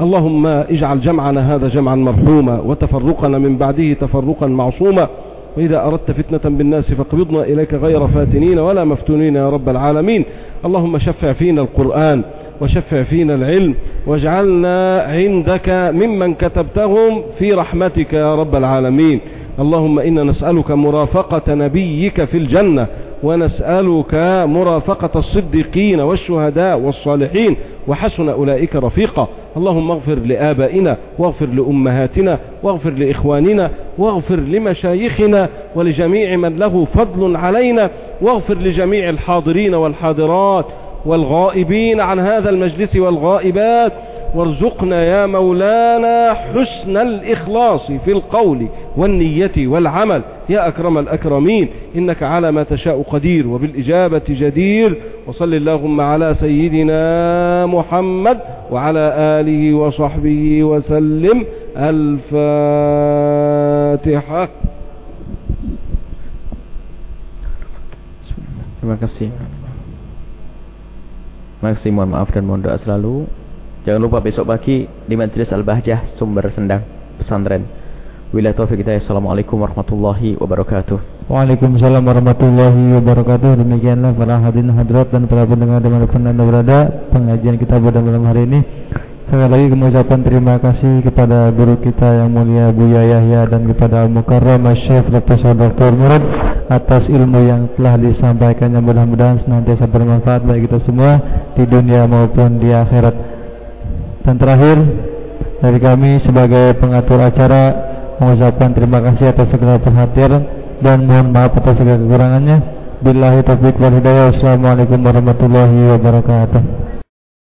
اللهم اجعل جمعنا هذا جمعا مرحوما وتفرقنا من بعده تفرقا معصوما وإذا أردت فتنة بالناس فاقبضنا إليك غير فاتنين ولا مفتونين يا رب العالمين. اللهم شفع فينا القرآن وشفع فينا العلم واجعلنا عندك ممن كتبتهم في رحمتك يا رب العالمين. اللهم إنا نسألك مرافقة نبيك في الجنة ونسألك مرافقة الصديقين والشهداء والصالحين وحسن أولئك رفيقا. اللهم اغفر لآبائنا واغفر لأمهاتنا واغفر لإخواننا واغفر لمشايخنا ولجميع من له فضل علينا واغفر لجميع الحاضرين والحاضرات والغائبين عن هذا المجلس والغائبات. وارزقنا يا مولانا حسن الإخلاص في القول والنية والعمل يا أكرم الأكرمين إنك على ما تشاء قدير وبالإجابة جدير وصل اللهم على سيدنا محمد وعلى آله وصحبه وسلم الفاتحة Terima kasih. Terima kasih. Mohon maaf dan mohon doa selalu. Jangan lupa besok pagi di Majelis Al-Bahjah Sumber Sendang Pesantren. Wilayah taufik kita. Assalamualaikum warahmatullahi wabarakatuh. Waalaikumsalam warahmatullahi wabarakatuh. Demikianlah para hadirin hadirat dan para pendengar di mana pun anda berada pengajian kita pada malam hari ini. Sekali lagi mengucapkan terima kasih kepada guru kita yang mulia Buya Yahya dan kepada Al-Mukarram Syekh Profesor Dr. Murad atas ilmu yang telah disampaikannya mudah-mudahan senantiasa bermanfaat bagi kita semua di dunia maupun di akhirat. Dan terakhir dari kami sebagai pengatur acara mengucapkan terima kasih atas segala perhatian dan mohon maaf atas segala kekurangannya. Billahi taufiq wal hidayah. Wassalamualaikum warahmatullahi wabarakatuh.